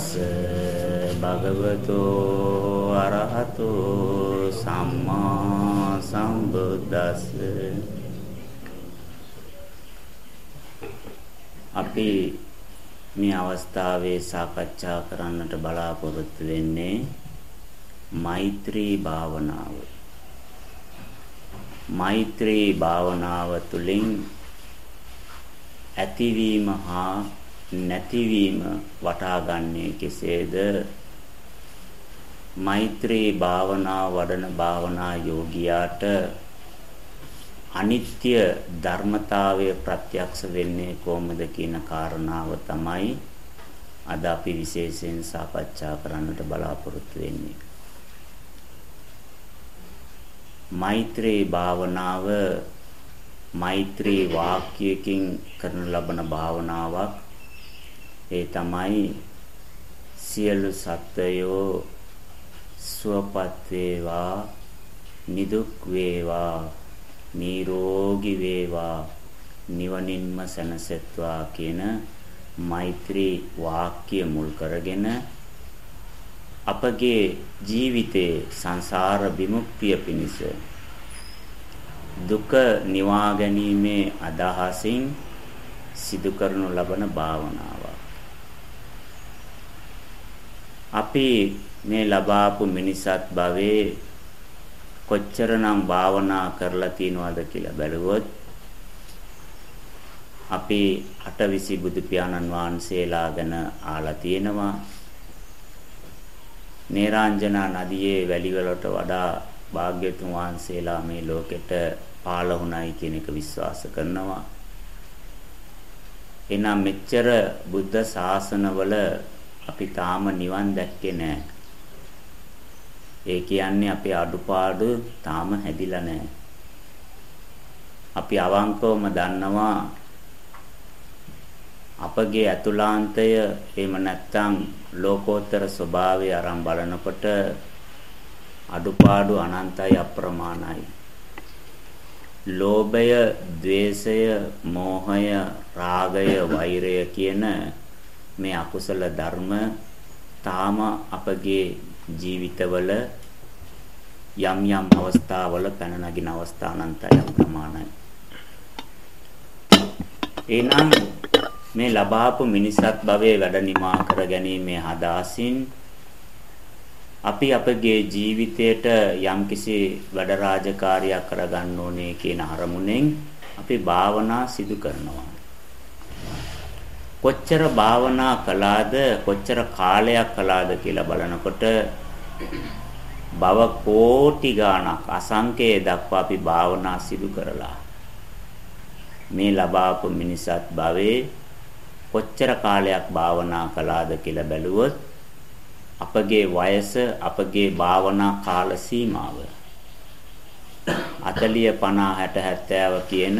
තස් භගවතු අරහතු සම්මා සම්බුද්දස්ස අපි මේ අවස්ථාවේ සාකච්ඡා කරන්නට බලාපොරොත්තු වෙන්නේ මෛත්‍රී භාවනාව. මෛත්‍රී භාවනාව තුළින් ඇතිවීම හා නැතිවීම වටහාගන්නේ කෙසේද? මෛත්‍රී භාවනා වඩන භාවනා යෝගියාට අනිත්‍ය ධර්මතාවය ප්‍රත්‍යක්ෂ වෙන්නේ කොහොමද කියන කාරණාව තමයි අද අපි විශේෂයෙන් සාකච්ඡා කරන්නට බලාපොරොත්තු වෙන්නේ. මෛත්‍රී භාවනාව මෛත්‍රී වාක්‍යයකින් කරන ලබන භාවනාවක් ඒ තමයි සියලු සත්වයෝ සුවපත් වේවා නිදුක් වේවා නිරෝගී වේවා නිවනින්ම සැනසෙත්වා කියන මෛත්‍රී වාක්‍ය මුල් කරගෙන අපගේ ජීවිතේ සංසාර විමුක්තිය පිණිස දුක නිවා ගැනීමේ අදහසින් සිදු කරනු ලබන භාවනාව. අපි මේ ලබාපු මිනිසත් භවයේ කොච්චරනම් භාවනා කරලා තියනවද කියලා බැලුවොත් අපි අටවිසි බුදු පියාණන් වහන්සේලා ගැන ආලා තියෙනවා. නේරාංජනා නදියේ වැලි වලට වඩා භාග්‍යතුන් වහන්සේලා මේ ලෝකෙට පාළ වුණයි කියන එක විශ්වාස කරනවා. එනම් මෙච්චර බුද්ධ ශාසනවල අපි තාම නිවන් දැක්කේ නැහැ. ඒ කියන්නේ අපේ අඩුපාඩු තාම හැදිලා නැහැ. අපි අවංකවම දන්නවා අපගේ අතුලාන්තය එහෙම නැත්නම් ලෝකෝත්තර ස්වභාවය අරන් බලනකොට අඩුපාඩු අනන්තයි අප්‍රමාණයි. ලෝභය, ద్వේෂය, මෝහය, රාගය, වෛරය කියන මේ අකුසල ධර්ම තාම අපගේ ජීවිතවල යම් යම් අවස්ථාවල පැන නගින අවස්ථා අනන්තය ප්‍රමාණයි. එනම් මේ ලබාපු මිනිසත් භවයේ වැඩ නිමා කර ගැනීමේ හදාසින් අපි අපගේ ජීවිතයට යම්කිසි වැඩ රාජකාරියක් කරගන්න ඕනේ කියන අරමුණෙන් අපි භාවනා සිදු කරනවා. කොච්චර භාවනා කළාද කොච්චර කාලයක් කළාද කියලා බලනකොට භව කෝටි ගාණක් අසංකේ දක්වා අපි භාවනා සිදු කරලා මේ ලබාපු මිනිසත් භවයේ කොච්චර කාලයක් භාවනා කළාද කියලා බැලුවොත් අපගේ වයස අපගේ භාවනා කාල සීමාව. 40 50 60 70 කියන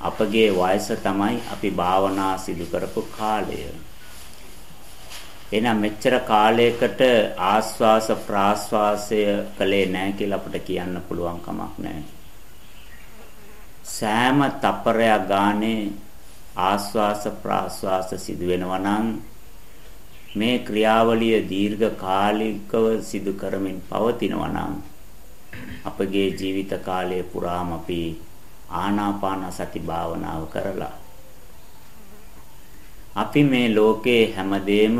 අපගේ වයස තමයි අපි භාවනා සිදු කරපු කාලය. එහෙනම් මෙච්චර කාලයකට ආස්වාස ප්‍රාස්වාසය කළේ නැහැ කියලා අපිට කියන්න පුළුවන් කමක් නැහැ. සෑම තප්පරයක් ගානේ ආස්වාස ප්‍රාස්වාස සිදු වෙනවා නම් මේ ක්‍රියාවලිය දීර්ඝ කාලිකව සිදු කරමින් පවතිනවා නම් අපගේ ජීවිත කාලය පුරාම අපි ආනාපාන සති භාවනාව කරලා අපි මේ ලෝකේ හැමදේම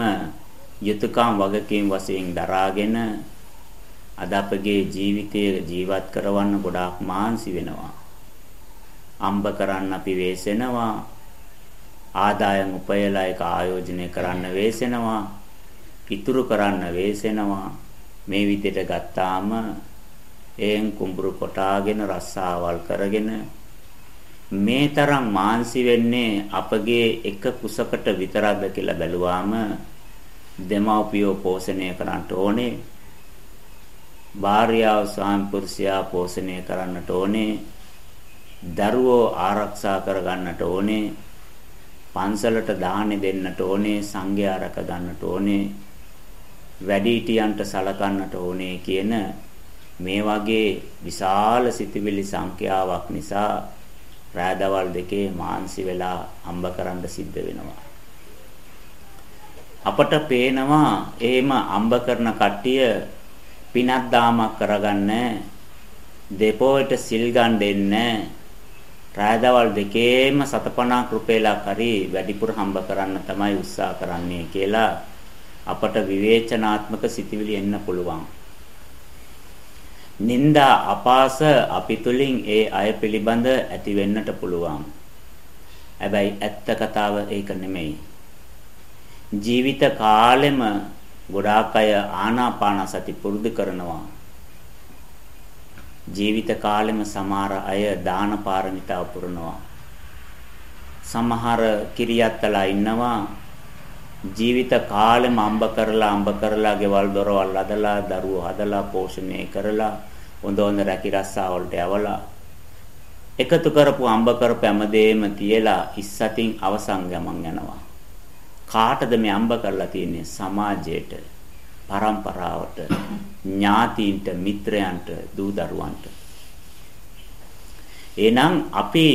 යුතුයකම් වගකීම් වශයෙන් දරාගෙන අද අපගේ ජීවිතය ජීවත් කරවන්න ගොඩාක් මාන්සි වෙනවා. අම්බ කරන්න අපි වෙසෙනවා. ආදායම් උපයලා ඒක ආයෝජනය කරන්න වෙසෙනවා. ඉතුරු කරන්න වෙසෙනවා. මේ විදිහට ගත්තාම එන් කුඹුරු කොටාගෙන රස්සාවල් කරගෙන මේ තරම් මාන්සි වෙන්නේ අපගේ එක කුසකට විතරක්ද කියලා බැලුවාම දෙමව්පියෝ පෝෂණය කරන්නට ඕනේ. භාර්යාව සාම්පුරුෂයා පෝෂණය කරන්නට ඕනේ. දරුවෝ ආරක්ෂා කරගන්නට ඕනේ. පන්සලට දාහනේ දෙන්නට ඕනේ සංඝයා රැක ගන්නට ඕනේ. වැඩිහිටියන්ට සලකන්නට ඕනේ කියන මේ වගේ විශාල සිතිවිලි සංඛ්‍යාවක් නිසා රාදවල් දෙකේ මාන්සි වෙලා හම්බ කරන්න සිද්ධ වෙනවා. අපට පේනවා එහෙම අම්බ කරන කට්ටිය පිනක් දාමක් කරගන්න දෙපොයට සිල් ගන්න දෙන්නේ රාදවල් දෙකේම 750 රුපියලක් හරි වැඩිපුර හම්බ කරන්න තමයි උත්සාහ කරන්නේ කියලා අපට විවේචනාත්මක සිතිවිලි එන්න පුළුවන්. නිന്ദා අපාස අපි තුලින් ඒ අය පිළිබඳ ඇති වෙන්නට පුළුවන්. හැබැයි ඇත්ත කතාව ඒක නෙමෙයි. ජීවිත කාලෙම ගොඩාක් අය ආනාපාන සති පුරුදු කරනවා. ජීවිත කාලෙම සමහර අය දාන පාරමිතාව පුරනවා. සමහර කිරියත්තලා ඉන්නවා ජීවිත කාලෙම අම්බ කරලා අම්බ කරලා ගෙවල් දොරවල් හදලා දරුවෝ හදලා පෝෂණය කරලා හොඳ හොඳ රැකී රස්සා වලට යවලා එකතු කරපු අම්බ කරපු හැමදේම තියලා ඉස්සතින් අවසන් ගමන් යනවා. කාටද මේ අම්බ කරලා තියෙන්නේ? සමාජයට પરම්පරාවට ඥාතීන්ට මිත්‍රයන්ට දූ දරුවන්ට. එහෙනම් අපි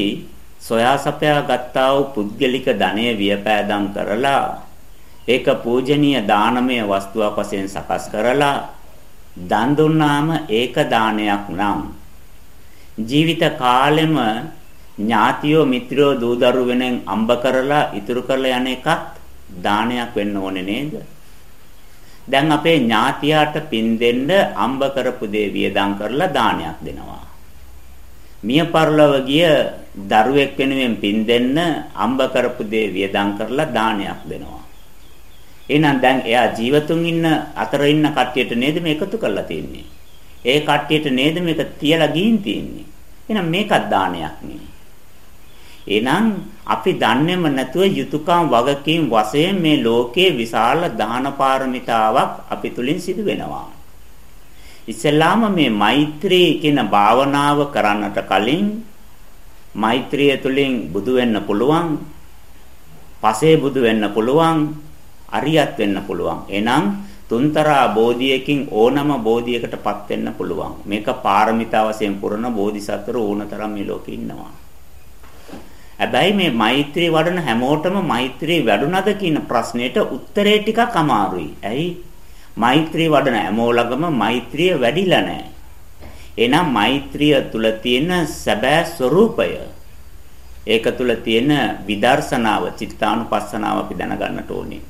සොයා සපයා ගත්තා වූ පුද්ගලික ධනය වියපෑදම් කරලා ඒක පූජනීය දානමය වස්තුවක් වශයෙන් සකස් කරලා දන් දුන්නාම ඒක දානයක් නම් ජීවිත කාලෙම ඥාතියෝ මිත්‍රයෝ දූ දරු වෙනෙන් අම්බ කරලා ඉතුරු කරලා යන එකත් දානයක් වෙන්න ඕනේ නේද? දැන් අපේ ඥාතියාට පින් දෙන්න අම්බ කරපු දේ වියදම් කරලා දානයක් දෙනවා. මිය පරලොව ගිය දරුවෙක් වෙනුවෙන් පින් දෙන්න අම්බ කරපු දේ වියදම් කරලා දානයක් දෙනවා. එහෙනම් දැන් එයා ජීවතුන් ඉන්න අතර ඉන්න කට්ටියට නේද මේ එකතු කරලා තියෙන්නේ. ඒ කට්ටියට නේද මේක තියලා ගින් තියෙන්නේ. එහෙනම් මේකත් දානයක් නේ. එහෙනම් අපි දන්නේම නැතුව යුතුයකම් වගකීම් වශයෙන් මේ ලෝකයේ විශාල දාන පාරමිතාවක් අපි තුලින් සිදු වෙනවා. ඉස්සෙල්ලාම මේ මෛත්‍රී කියන භාවනාව කරන්නට කලින් මෛත්‍රිය තුලින් බුදු වෙන්න පුළුවන්. පසේ බුදු වෙන්න පුළුවන්. අරියත් වෙන්න පුළුවන්. එහෙනම් තුන්තරා බෝධියකින් ඕනම බෝධියකටපත් වෙන්න පුළුවන්. මේක පාරමිතා වශයෙන් පුරන බෝධිසත්වරු ඕනතරම් මේ ලෝකේ ඉන්නවා. හැබැයි මේ මෛත්‍රී වඩන හැමෝටම මෛත්‍රී වැඩුණද කියන ප්‍රශ්නෙට උත්තරේ ටිකක් අමාරුයි. ඇයි? මෛත්‍රී වඩන හැමෝ ළඟම මෛත්‍රිය වැඩිලා නැහැ. එහෙනම් මෛත්‍රිය තුල තියෙන සැබෑ ස්වરૂපය ඒක තුල තියෙන විදර්ශනාව චිත්තානුපස්සනාව අපි දැනගන්නට ඕනේ.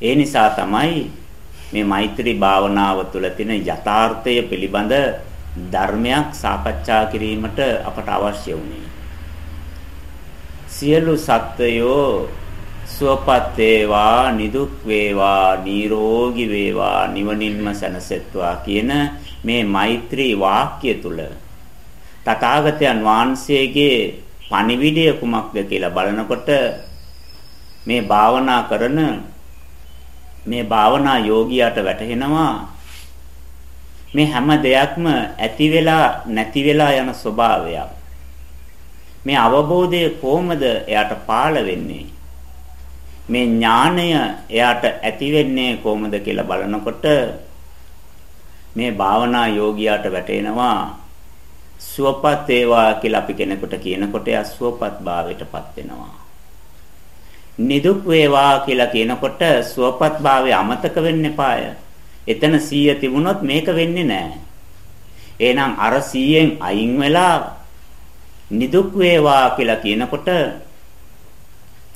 ඒ නිසා තමයි මේ මෛත්‍රී භාවනාව තුළ තියෙන යථාර්ථය පිළිබඳ ධර්මයක් සාකච්ඡා කිරීමට අපට අවශ්‍ය වුණේ. සියලු සත්වයෝ සුවපත් වේවා නිදුක් වේවා නිරෝගී වේවා නිවනින්ම සැනසෙත්වා කියන මේ මෛත්‍රී වාක්‍ය තුල තථාගතයන් වහන්සේගේ පණිවිඩය කුමක්ද කියලා බලනකොට මේ භාවනා කරන මේ භාවනා යෝගියාට වැටහෙනවා මේ හැම දෙයක්ම ඇති වෙලා නැති වෙලා යන ස්වභාවයක්. මේ අවබෝධය කොහොමද එයාට පාළ වෙන්නේ? මේ ඥාණය එයාට ඇති වෙන්නේ කොහොමද කියලා බලනකොට මේ භාවනා යෝගියාට වැටෙනවා සුවපත් වේවා කියලා අපි කෙනෙකුට කියනකොට එයා සුවපත් භාවයටපත් වෙනවා. නිදුක් වේවා කියලා කියනකොට සුවපත් භාවය අමතක වෙන්න එපාය. එතන 100 තිබුණොත් මේක වෙන්නේ නැහැ. එහෙනම් අර 100න් අයින් වෙලා නිදුක් වේවා කියලා කියනකොට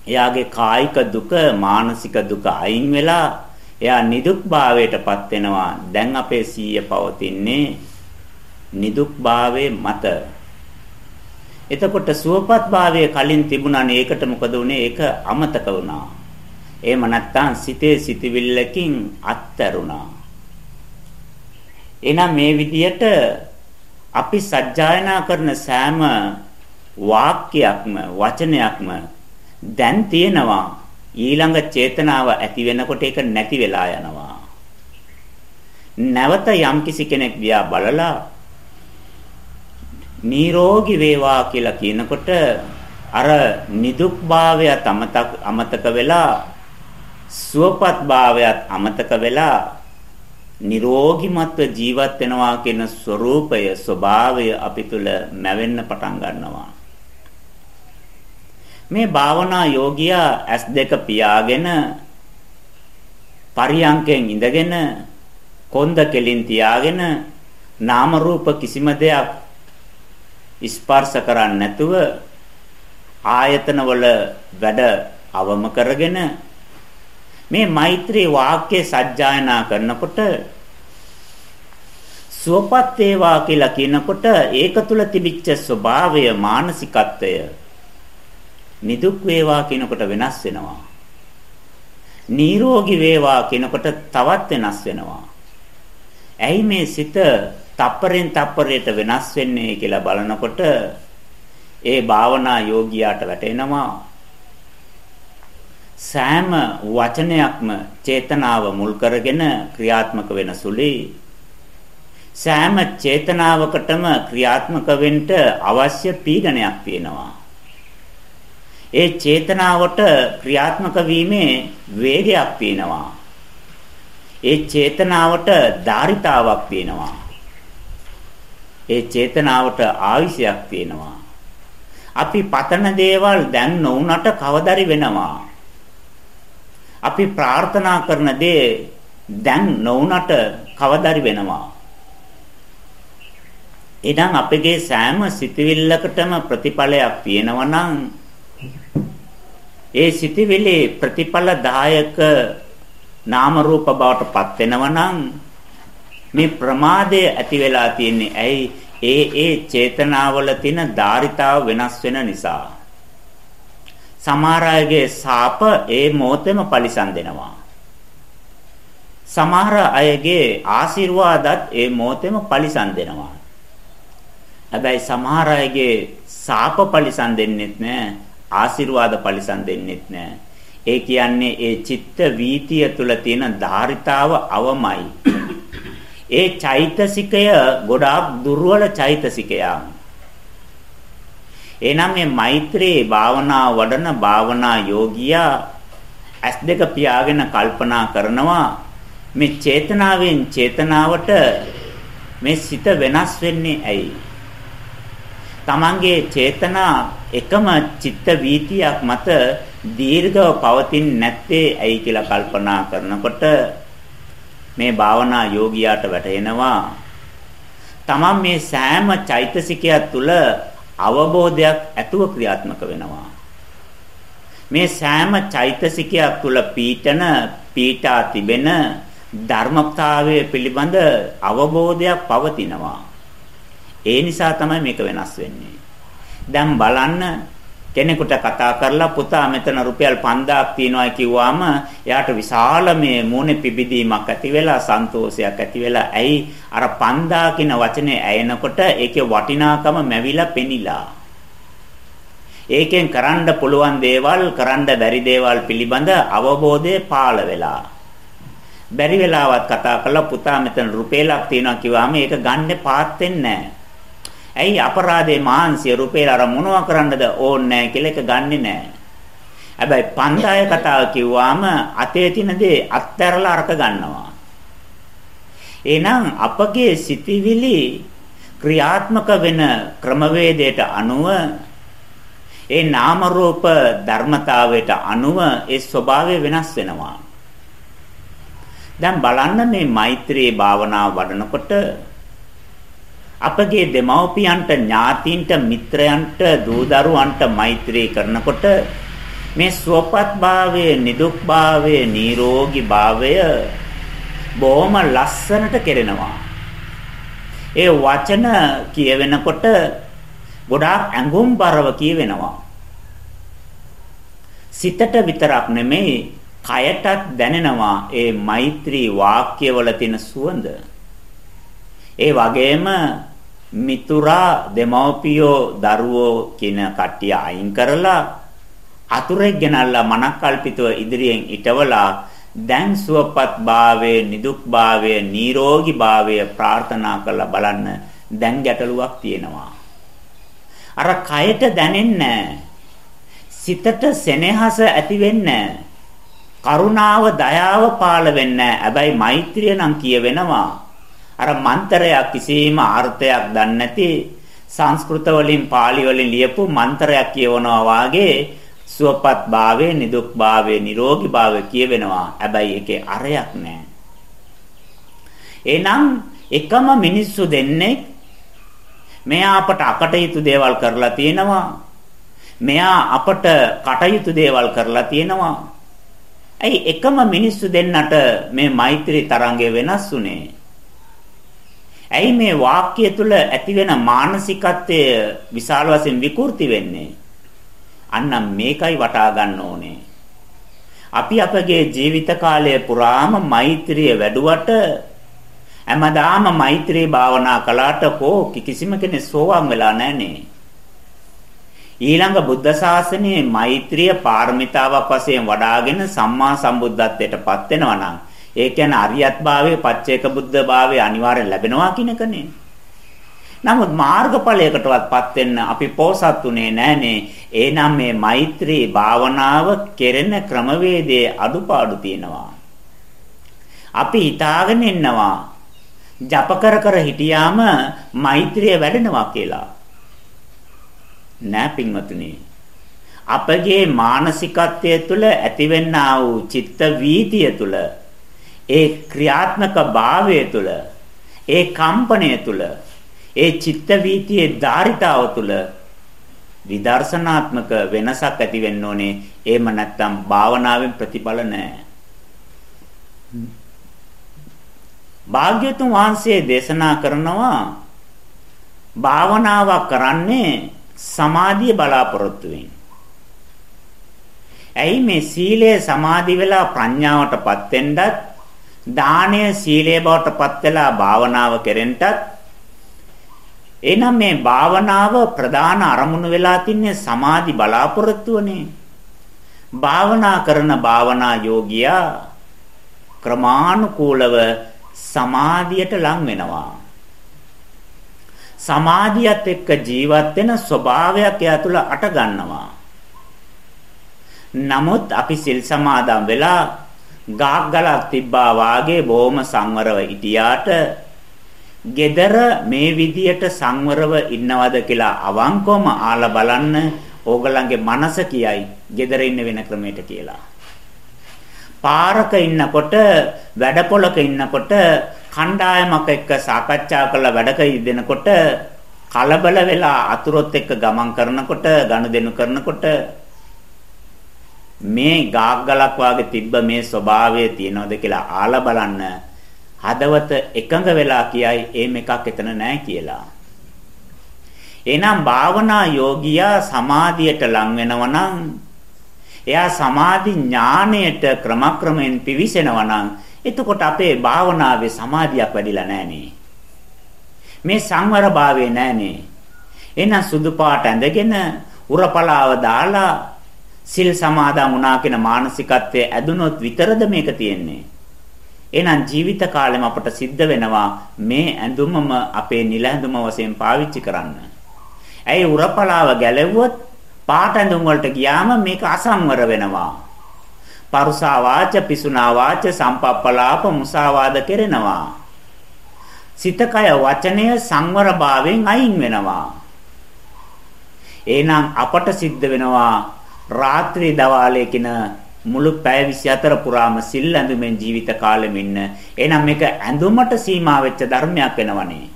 එයාගේ කායික දුක මානසික දුක අයින් වෙලා එයා නිදුක් භාවයටපත් වෙනවා. දැන් අපේ 100 පවතින්නේ නිදුක් භාවයේ මත එතකොට සුවපත් භාවය කලින් තිබුණානේ ඒකට මොකද වුනේ? ඒක අමතක වුණා. එහෙම නැත්නම් සිතේ සිටිවිල්ලකින් අත්තරුණා. එහෙනම් මේ විදියට අපි සජ්ජායනා කරන සෑම වාක්‍යයක්ම වචනයක්ම දැන් තියෙනවා ඊළඟ චේතනාව ඇති වෙනකොට ඒක නැති වෙලා යනවා. නැවත යම්කිසි කෙනෙක් දිහා බලලා නිරෝගී වේවා කියලා කියනකොට අර නිදුක් භාවයත් අමතක අමතක වෙලා සුවපත් භාවයත් අමතක වෙලා නිරෝගිමත්ව ජීවත් වෙනවා කියන ස්වરૂපය ස්වභාවය අපි තුල මැවෙන්න පටන් ගන්නවා. මේ භාවනා යෝගියා S2 පියාගෙන පරියංකෙන් ඉඳගෙන කොන්ද කෙලින් තියාගෙන නාම රූප කිසිම දෙයක් ස්පර්ශ කරන්නේ නැතුව ආයතන වල වැඩ අවම කරගෙන මේ මෛත්‍රී වාක්‍ය සජ්ජායනා කරනකොට සුවපත් වේවා කියලා කියනකොට ඒක තුල තිබිච්ච ස්වභාවය මානසිකත්වය නිදුක් වේවා කියනකොට වෙනස් වෙනවා. නිරෝගී වේවා කියනකොට තවත් වෙනස් වෙනවා. ඇයි මේ සිත තප්පරෙන් තප්පරයට වෙනස් වෙන්නේ කියලා බලනකොට ඒ භාවනා යෝගියාට වැටෙනවා සෑම වචනයක්ම චේතනාව මුල් කරගෙන ක්‍රියාත්මක වෙන සුළුයි සෑම චේතනාවකටම ක්‍රියාත්මක වෙන්න අවශ්‍ය පීඩනයක් තියෙනවා. ඒ චේතනාවට ක්‍රියාත්මක වීමේ වේගයක් තියෙනවා. ඒ චේතනාවට ධාරිතාවක් තියෙනවා. ඒ චේතනාවට ආවිෂයක් තියෙනවා. අපි පතන දේවල් දැන් නොවුනට කවදරි වෙනවා. අපි ප්‍රාර්ථනා කරන දේ දැන් නොවුනට කවදරි වෙනවා. එහෙනම් අපගේ සෑම සිතවිල්ලකටම ප්‍රතිඵලයක් තියෙනවා නම් ඒ සිතවිලි ප්‍රතිඵලදායක නාම රූප බවට පත් වෙනවා නම් මේ ප්‍රමාදය ඇති වෙලා තියෙන්නේ. ඇයි? ඒ ඒ චේතනාවල තියෙන ධාරිතාව වෙනස් වෙන නිසා. සමහර අයගේ සාප ඒ මොහොතේම පරිසම් දෙනවා. සමහර අයගේ ආශිර්වාදත් ඒ මොහොතේම පරිසම් දෙනවා. හැබැයි සමහර අයගේ සාප පරිසම් දෙන්නෙත් නෑ ආශිර්වාද පරිසම් දෙන්නෙත් නෑ. ඒ කියන්නේ ඒ චිත්ත වීතිය තුල තියෙන ධාරිතාව අවමයි. ඒ චෛතසිකය ගොඩාක් දුර්වල චෛතසිකයක්. එනම් මේ මෛත්‍රී භාවනා වඩන භාවනා යෝගියා ඇස් දෙක පියාගෙන කල්පනා කරනවා මේ චේතනාවෙන් චේතනාවට මේ සිත වෙනස් වෙන්නේ ඇයි? තමන්ගේ චේතනා එකම චිත්ත වීතියක් මත දීර්ඝව පවතින් නැත්තේ ඇයි කියලා කල්පනා කරනකොට මේ භාවනා යෝගියාට වැටහෙනවා. තමන් මේ සෑම චෛතසිකයක් තුළ අවබෝධයක් ඇතුව ක්‍රියාත්මක වෙනවා. මේ සෑම චෛතසිකයක් තුළ පීඨන පීඨා තිබෙන ධර්මතාවය පිළිබඳ අවබෝධයක් පවතිනවා. ඒ නිසා තමයි මේක වෙනස් වෙන්නේ. දැන් බලන්න කෙනෙකුට කතා කරලා පුතා මෙතන රුපියල් 5000ක් තියෙනවා කිව්වාම එයාට විශාල මේ මූණේ පිබිදීමක් ඇති වෙලා සන්තෝෂයක් ඇති වෙලා. ඇයි? අර 5000 කියන වචනේ ඇයෙනකොට ඒකේ වටිනාකම මැවිලා පෙනිලා. ඒකෙන් කරන්න පුළුවන් දේවල් කරන්න බැරි දේවල් පිළිබඳ අවබෝධය පාළ වෙලා. බැරි වෙලාවත් කතා කරලා පුතා මෙතන රුපියලක් තියෙනවා කිව්වම ඒක ගන්න පාත් වෙන්නේ නැහැ ඇයි අපරාධේ මහන්සිය රුපියල අර මොනවා කරන්නද ඕන්නේ නැහැ කියලා එක ගන්නෙ නැහැ. හැබැයි පන්දාය කතාව කිව්වාම අතේ තියෙන දේ අත්හැරලා අරක ගන්නවා. එහෙනම් අපගේ සිතිවිලි ක්‍රියාත්මක වෙන ක්‍රමවේදයට අනුව ඒ නාම රූප ධර්මතාවයට අනුව ඒ ස්වභාවය වෙනස් වෙනවා. දැන් බලන්න මේ මෛත්‍රී භාවනාව වඩනකොට අපගේ දෙමව්පියන්ට ඥාතීන්ට මිත්‍රයන්ට දූදරුවන්ට මෛත්‍රී කරනකොට මේ සුවපත් භාවයේ නිදුක් භාවයේ නිරෝගී භාවය බොහොම ලස්සනට කෙරෙනවා. ඒ වචන කියවෙනකොට ගොඩාක් ඇඟුම්බරව කියවෙනවා. සිතට විතරක් නෙමෙයි කයටත් දැනෙනවා ඒ මෛත්‍රී වාක්‍යවල තියෙන සුවඳ. ඒ වගේම මිතුරා දෙමව්පියෝ දරුවෝ කියන කට්ටිය අයින් කරලා අතුරෙක් ගෙනල්ලා මනක්කල්පිතව ඉදිරියෙන් ඉටවලා දැන් සුවපත් භාවයේ නිදුක් භාවයේ නිරෝගී භාවයේ ප්‍රාර්ථනා කරලා බලන්න දැන් ගැටලුවක් තියෙනවා. අර කයට දැනෙන්නේ සිතට සෙනෙහස ඇති වෙන්නේ කරුණාව දයාව පාළ වෙන්නේ. හැබැයි මෛත්‍රිය නම් කියවෙනවා. අර මන්ත්‍රයක් කිසිම අර්ථයක් දන්නේ නැති සංස්කෘත වලින් පාලි වලින් ලියපු මන්ත්‍රයක් කියවනවා වාගේ සුවපත් භාවය, නිදුක් භාවය, නිරෝගී භාවය කියවෙනවා. හැබැයි ඒකේ අරයක් නැහැ. එහෙනම් එකම මිනිස්සු දෙන්නේ මෙයා අපට අකටයුතු දේවල් කරලා තියෙනවා. මෙයා අපට කටයුතු දේවල් කරලා තියෙනවා. ඇයි එකම මිනිස්සු දෙන්නට මේ මෛත්‍රී තරංගය වෙනස් වුනේ? ඇයි මේ වාක්‍ය තුල ඇතිවෙන මානසිකත්වය විශාල වශයෙන් විකෘති වෙන්නේ? අන්න මේකයි වටා ගන්න ඕනේ. අපි අපගේ ජීවිත කාලය පුරාම මෛත්‍රිය වැඩුවට හැමදාම මෛත්‍රී භාවනා කළාට කෝ කිසිම කෙනෙක් සෝවාන් වෙලා නැහනේ. ඊළඟ බුද්ධ ශාසනයේ මෛත්‍රිය පාරමිතාවක් වශයෙන් වඩාගෙන සම්මා සම්බුද්ධත්වයට පත් වෙනවා නම් ඒ කියන්නේ අරියත් භාවයේ පච්චේක බුද්ධ භාවයේ අනිවාර්යෙන් ලැබෙනවා කියන එකනේ. නමුත් මාර්ගඵලයකටවත්පත් වෙන්න අපි පෝසත් උනේ නැහනේ. එහෙනම් මේ මෛත්‍රී භාවනාව කෙරෙන ක්‍රමවේදයේ අඩුපාඩු තියෙනවා. අපි හිතාගෙන ඉන්නවා ජප කර කර හිටියාම මෛත්‍රිය වැඩෙනවා කියලා. නෑ පින්වතුනි. අපගේ මානසිකත්වයේ තුල ඇතිවෙනා වූ චිත්ත වීතිය තුල ඒ ක්‍රියාත්මක භාවය තුල ඒ කම්පණය තුල ඒ චිත්ත වීතියේ ධාරිතාව තුල විදර්ශනාත්මක වෙනසක් ඇති වෙන්න ඕනේ. එහෙම නැත්නම් භාවනාවෙන් ප්‍රතිඵල නැහැ. භාග්‍යතුන් වහන්සේ දේශනා කරනවා භාවනාවක් කරන්නේ සමාධිය බලාපොරොත්තු වෙන්නේ. ඇයි මේ සීලය සමාධි වෙලා ප්‍රඥාවටපත් වෙන්නත් දානය සීලය බවටපත් වෙලා භාවනාව කෙරෙන්නත් එහෙනම් මේ භාවනාව ප්‍රධාන අරමුණු වෙලා තින්නේ සමාධි බලාපොරොත්තුවනේ. භාවනා කරන භාවනා යෝගියා ක්‍රමානුකූලව සමාධියට ලං වෙනවා. සමාධියත් එක්ක ජීවත් වෙන ස්වභාවයක් එයා තුළ අට ගන්නවා. නමුත් අපි සිල් සමාදන් වෙලා ගාක් ගලක් තිබ්බා වාගේ බොහොම සංවරව හිටියාට gedara මේ විදියට සංවරව ඉන්නවද කියලා අවංකවම ආලා බලන්න ඕගලන්ගේ මනස කියයි gedara ඉන්න වෙන ක්‍රමයට කියලා. පාරක ඉන්නකොට වැඩපොලක ඉන්නකොට කණ්ඩායමක් එක්ක සාකච්ඡා කරලා වැඩක යෙදෙනකොට කලබල වෙලා අතුරොත් එක්ක ගමන් කරනකොට ගනුදෙනු කරනකොට මේ ගාග්ගලක් වාගේ තිබ්බ මේ ස්වභාවය තියනවද කියලා ආලා බලන්න හදවත එකඟ වෙලා කියයි එහෙම එකක් එතන නැහැ කියලා. එහෙනම් භාවනා යෝගියා සමාධියට ලං වෙනවා නම් එයා සමාධි ඥාණයට ක්‍රමක්‍රමයෙන් පිවිසෙනවා නම් එතකොට අපේ භාවනාවේ සමාධියක් වැඩිලා නැහනේ. මේ සංවර භාවයේ නැහනේ. එහෙනම් සුදු පාට ඇඳගෙන උරපලාව දාලා සිල් සමාදන් වුණා කියන මානසිකත්වයේ ඇදුනොත් විතරද මේක තියෙන්නේ. එහෙනම් ජීවිත කාලෙම අපට සිද්ධ වෙනවා මේ ඇඳුමම අපේ නිල ඇඳුම වශයෙන් පාවිච්චි කරන්න. ඇයි උරපලාව ගැලෙව්වොත් පාට ඇඳුම් වලට ගියාම මේක අසංවර වෙනවා. පරුසා වාච පිසුනා වාච සම්පප්පලාප මුසාවාද කෙරෙනවා. සිතකය වචනය සංවර භාවයෙන් අයින් වෙනවා. එහෙනම් අපට සිද්ධ වෙනවා රාත්‍රී දවාලේ කින මුළු පැය 24 පුරාම සිල් ඇඳුමෙන් ජීවිත කාලෙම ඉන්න. එහෙනම් මේක ඇඳුමට සීමා වෙච්ච ධර්මයක් වෙනවනේ.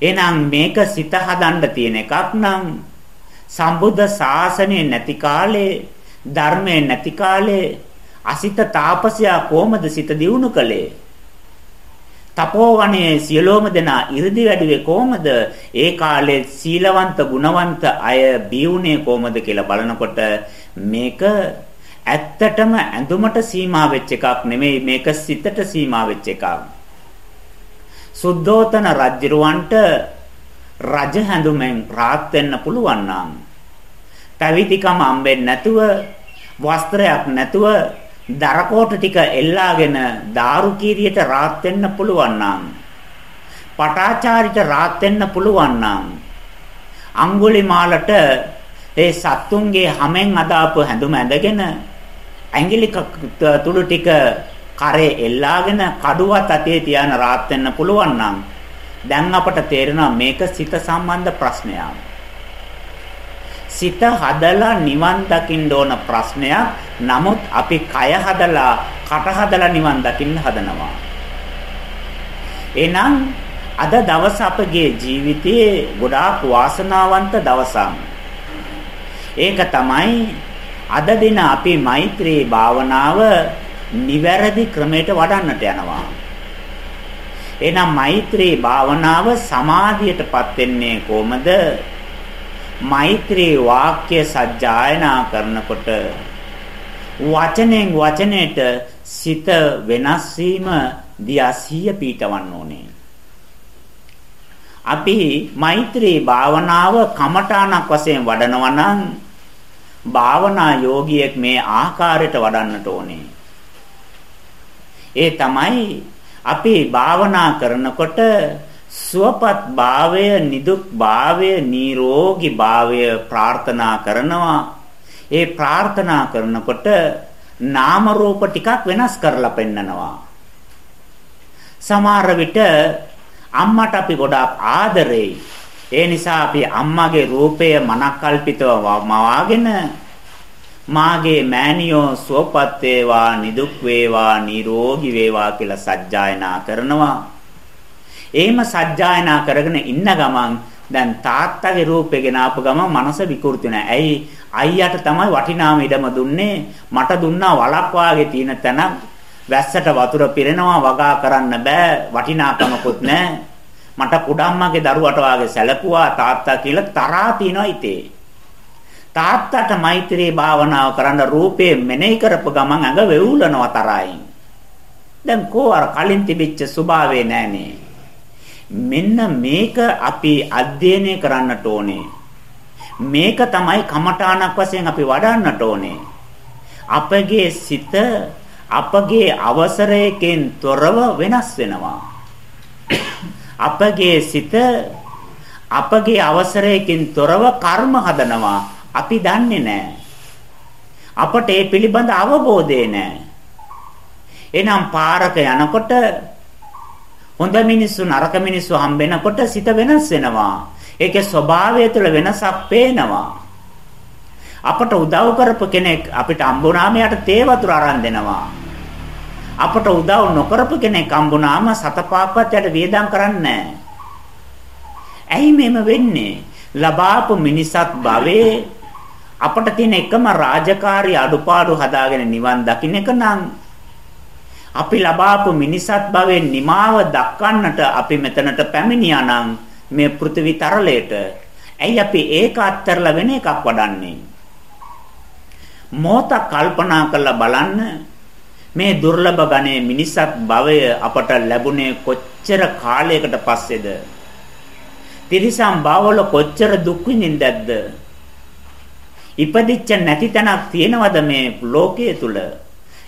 එහෙනම් මේක සිත හදන්න තියෙන එකක් නම් සම්බුද්ධ ශාසනය නැති කාලේ ධර්මයේ නැති කාලේ අසිත තාපසයා කොහමද සිත දියුණු කළේ? තපෝවනයේ සියලෝම දෙනා 이르දි වැඩිවේ කොහමද? ඒ කාලේ සීලවන්ත ගුණවන්ත අය බියුනේ කොහමද කියලා බලනකොට මේක ඇත්තටම ඇඳුමට සීමා වෙච්ච එකක් නෙමෙයි මේක සිතට සීමා වෙච්ච එකක්. සුද්ධෝතන රජුරවන්ට රජ හැඳුමෙන් රාත් වෙන්න පුළුවන් නම් පැවිදිකම හම්බෙන්නේ නැතුව වස්ත්‍රයක් නැතුව දරකෝට ටික එල්ලාගෙන दारू කීරියට රාත් වෙන්න පුළුවන් නම් පටාචාරිට රාත් වෙන්න පුළුවන් නම් අඟුලිමාලට ඒ සත්තුන්ගේ හැමෙන් අදාපු හැඳුම ඇඳගෙන ඇඟිලි තුඩු ටික කරේ එල්ලාගෙන කඩුවත් අතේ තියාන රාත් වෙන්න පුළුවන් නම් දැන් අපට තේරෙනවා මේක සිත සම්බන්ධ ප්‍රශ්නයක්. සිත හදලා නිවන් දකින්න ඕන ප්‍රශ්නයක්. නමුත් අපි කය හදලා කට හදලා නිවන් දකින්න හදනවා. එහෙනම් අද දවස අපගේ ජීවිතයේ ගොඩාක් වාසනාවන්ත දවසක්. ඒක තමයි අද දින අපි මෛත්‍රී භාවනාව නිවැරදි ක්‍රමයට වඩන්නට යනවා. එහෙනම් මෛත්‍රී භාවනාව සමාධියටපත් වෙන්නේ කොහමද? මෛත්‍රී වාක්‍ය සජ්ජායනා කරනකොට වචනෙන් වචනයට සිත වෙනස් වීම දියා සිය පීඨවන්න ඕනේ. අපි මෛත්‍රී භාවනාව කමඨාණක් වශයෙන් වඩනවා නම් භාවනා යෝගියෙක් මේ ආකාරයට වඩන්නට ඕනේ. ඒ තමයි අපි භාවනා කරනකොට සුවපත් භාවය නිදුක් භාවය නිරෝගී භාවය ප්‍රාර්ථනා කරනවා. ඒ ප්‍රාර්ථනා කරනකොට නාම රූප ටිකක් වෙනස් කරලා පෙන්නනවා. සමහර විට අම්මට අපි ගොඩාක් ආදරෙයි. ඒ නිසා අපි අම්මාගේ රූපය මනක්කල්පිතව මවාගෙන මාගේ මෑණියෝ සුවපත් වේවා නිදුක් වේවා නිරෝගී වේවා කියලා සජ්ජායනා කරනවා. එහෙම සජ්ජායනා කරගෙන ඉන්න ගමන් දැන් තාත්තගේ රූපේ ගෙන ආපු ගමන් මනස විකෘති නැහැ. ඇයි අයියට තමයි වටිනාම ඉඩම දුන්නේ. මට දුන්නා වලක් වාගේ තියෙන තැන වැස්සට වතුර පිරෙනවා වගා කරන්න බෑ වටිනාකමකුත් නැහැ. මට කුඩම්මගේ දරුවට වාගේ සැලකුවා තාත්තා කියලා තරහා තියනවා ඉතේ. තාත්තට මෛත්‍රී භාවනාව කරන්න රූපේ මෙනෙහි කරපු ගමන් ඇඟ වෙවුලනවා තරහින්. දැන් කෝ අර කලින් තිබිච්ච ස්වභාවේ නෑනේ. මෙන්න මේක අපි අධ්‍යයනය කරන්නට ඕනේ. මේක තමයි කමඨාණක් වශයෙන් අපි වඩන්නට ඕනේ. අපගේ සිත අපගේ අවසරයකින් තොරව වෙනස් වෙනවා. අපගේ සිත අපගේ අවසරයකින් තොරව කර්ම හදනවා. අපි දන්නේ නැහැ. අපට ඒ පිළිබඳ අවබෝධය නැහැ. එනම් පාරක යනකොට හොඳ මිනිස්සු නරක මිනිස්සු හම්බෙනකොට සිත වෙනස් වෙනවා. ඒකේ ස්වභාවය තුළ වෙනසක් පේනවා. අපට උදව් කරපු කෙනෙක් අපිට අම්බුනාම යට තේ වතුර අරන් දෙනවා. අපට උදව් නොකරපු කෙනෙක් අම්බුනාම සතපාපත් යට වියදම් කරන්නේ ඇයි මෙහෙම වෙන්නේ? ලබාපු මිනිසත් භවයේ අපට තියෙන එකම රාජකාරී අඩුපාඩු හදාගෙන නිවන් දකින්න එක නම් අපි ලබාපු මිනිසත් භවයේ නිමාව දක්වන්නට අපි මෙතනට පැමිණියා නම් මේ පෘථිවි තරලයට. ඇයි අපි ඒක අත්හැරලා වෙන එකක් වඩන්නේ? මොහොත කල්පනා කරලා බලන්න. මේ දුර්ලභ ගණේ මිනිසත් භවය අපට ලැබුණේ කොච්චර කාලයකට පස්සේද? තිරිසන් භවවල කොච්චර දුක් විඳින්දැද්ද? ඉපදිච්ච නැති තැනක් තියෙනවද මේ ලෝකයේ තුල?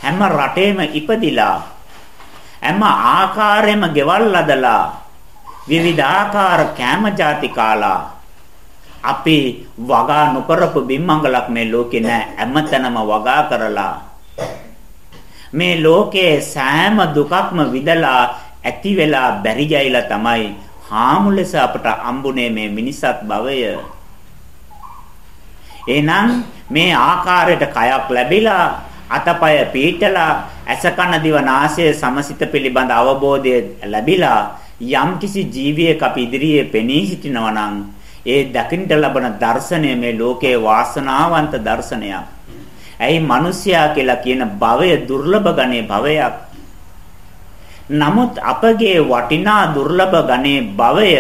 හැම රටේම ඉපදිලා හැම ආකාරයෙන්ම ගෙවල් අදලා විවිධාකාර කෑම ಜಾති කාලා අපි වගා නොකරපු බිම්මංගලක් මේ ලෝකේ නෑ හැමතැනම වගා කරලා. මේ ලෝකේ සෑම දුකක්ම විඳලා ඇති වෙලා බැරි ගයිලා තමයි හාමුලෙස අපට අම්බුනේ මේ මිනිසත් භවය. එහෙනම් මේ ආකාරයට කයක් ලැබිලා අතපය පීටලා ඇස කන දිව නාසය සමසිත පිළිබඳ අවබෝධය ලැබිලා යම්කිසි ජීවියෙක් අපි ඉදිරියේ පෙනී සිටිනවා නම් ඒ දකින්න ලබන දර්ශනය මේ ලෝකේ වාසනාවන්ත දර්ශනයක්. ඇයි මිනිසයා කියලා කියන භවය දුර්ලභ ගණේ භවයක්. නමුත් අපගේ වටිනා දුර්ලභ ගණේ භවය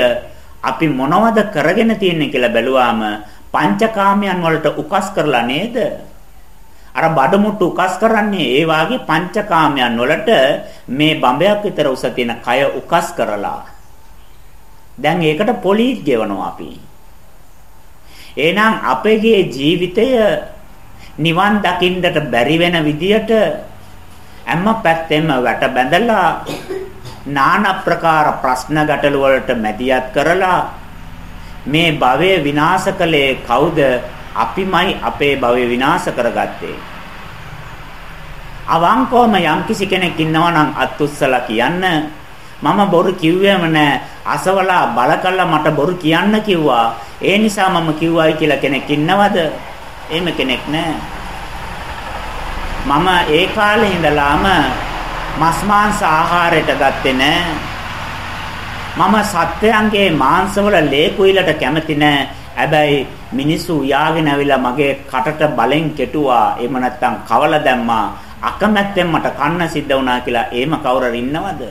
අපි මොනවද කරගෙන තියෙන්නේ කියලා බැලුවාම පංචකාමයන් වලට උකස් කරලා නේද? අර බඩමුට්ටු උකස් කරන්නේ ඒ වාගේ පංචකාමයන් වලට මේ බඹයක් විතර උස තියෙන කය උකස් කරලා. දැන් ඒකට පොලිස් ගෙවනවා අපි. එහෙනම් අපගේ ජීවිතය නිවන් දකින්නට බැරි වෙන විදියට හැම පැත්තෙම වැට බැඳලා নানা ප්‍රකාර ප්‍රශ්න ගැටළු වලට මැදිහත් කරලා මේ භවය විනාශ කළේ කවුද? අපිමයි අපේ භවය විනාශ කරගත්තේ. අවංකවම යම්කිසි කෙනෙක් ඉන්නවා නම් අත්උස්සලා කියන්න මම බොරු කිව්වෙම නෑ අසවලා බල කළා මට බොරු කියන්න කිව්වා. ඒ නිසා මම කිව්වයි කියලා කෙනෙක් ඉන්නවද? එහෙම කෙනෙක් නැහැ. මම ඒ කාලේ ඉඳලාම මස් මාංශ ආහාරයට ගත්තේ නැහැ. මම සත්වයන්ගේ මාංශවල ලේ කුයිලට කැමති නැහැ. හැබැයි මිනිස්සු උයාගෙන ඇවිල්ලා මගේ කටට බලෙන් කෙටුවා. එහෙම නැත්නම් කවල දැම්මා. අකමැත්තෙන් මට කන්න සිද්ධ වුණා කියලා එහෙම කවුරුර ඉන්නවද?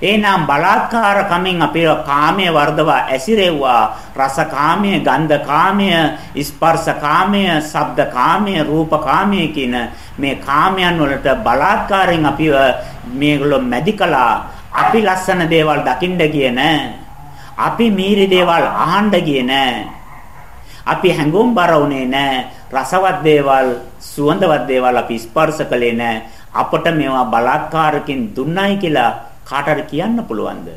එහෙනම් බලාත්කාර කමින් අපේ කාමයේ වර්ධවා ඇසිරෙව්වා රස කාමයේ ගන්ධ කාමයේ ස්පර්ශ කාමයේ ශබ්ද කාමයේ රූප කාමයේ කියන මේ කාමයන් වලට බලාත්කාරයෙන් අපිව මේගොල්ලෝ මැදිකලා අපි ලස්සන දේවල් දකින්න ගියේ නෑ අපි මීරි දේවල් අහන්න ගියේ නෑ. අපි හැඟුම් බර වුණේ නෑ. රසවත් දේවල් සුවඳවත් දේවල් අපි ස්පර්ශ කළේ නෑ. අපට මේවා බලාත්කාරකින් දුන්නයි කියලා කාට හරි කියන්න පුළුවන්ද?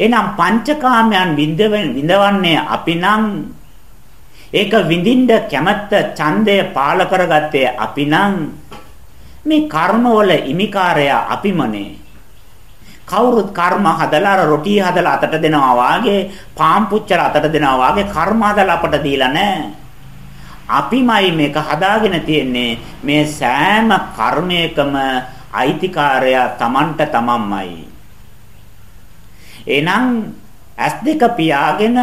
එහෙනම් පංචකාමයන් විඳවන්නේ අපි නම්. ඒක විඳින්න කැමැත්ත ඡන්දය පාල කරගත්තේ අපි නම්. මේ කර්මවල ඉමිකාරය අපිමනේ. කවුරුත් කර්ම හදලා රොටි හදලා අතට දෙනවා වාගේ පාම් පුච්චර අතට දෙනවා වාගේ කර්ම හදලා අපට දීලා නැහැ අපිමයි මේක හදාගෙන තියෙන්නේ මේ සෑම කර්මයකම අයිතිකාරයා Tamanට තමන්මයි. එහෙනම් ඇස් දෙක පියාගෙන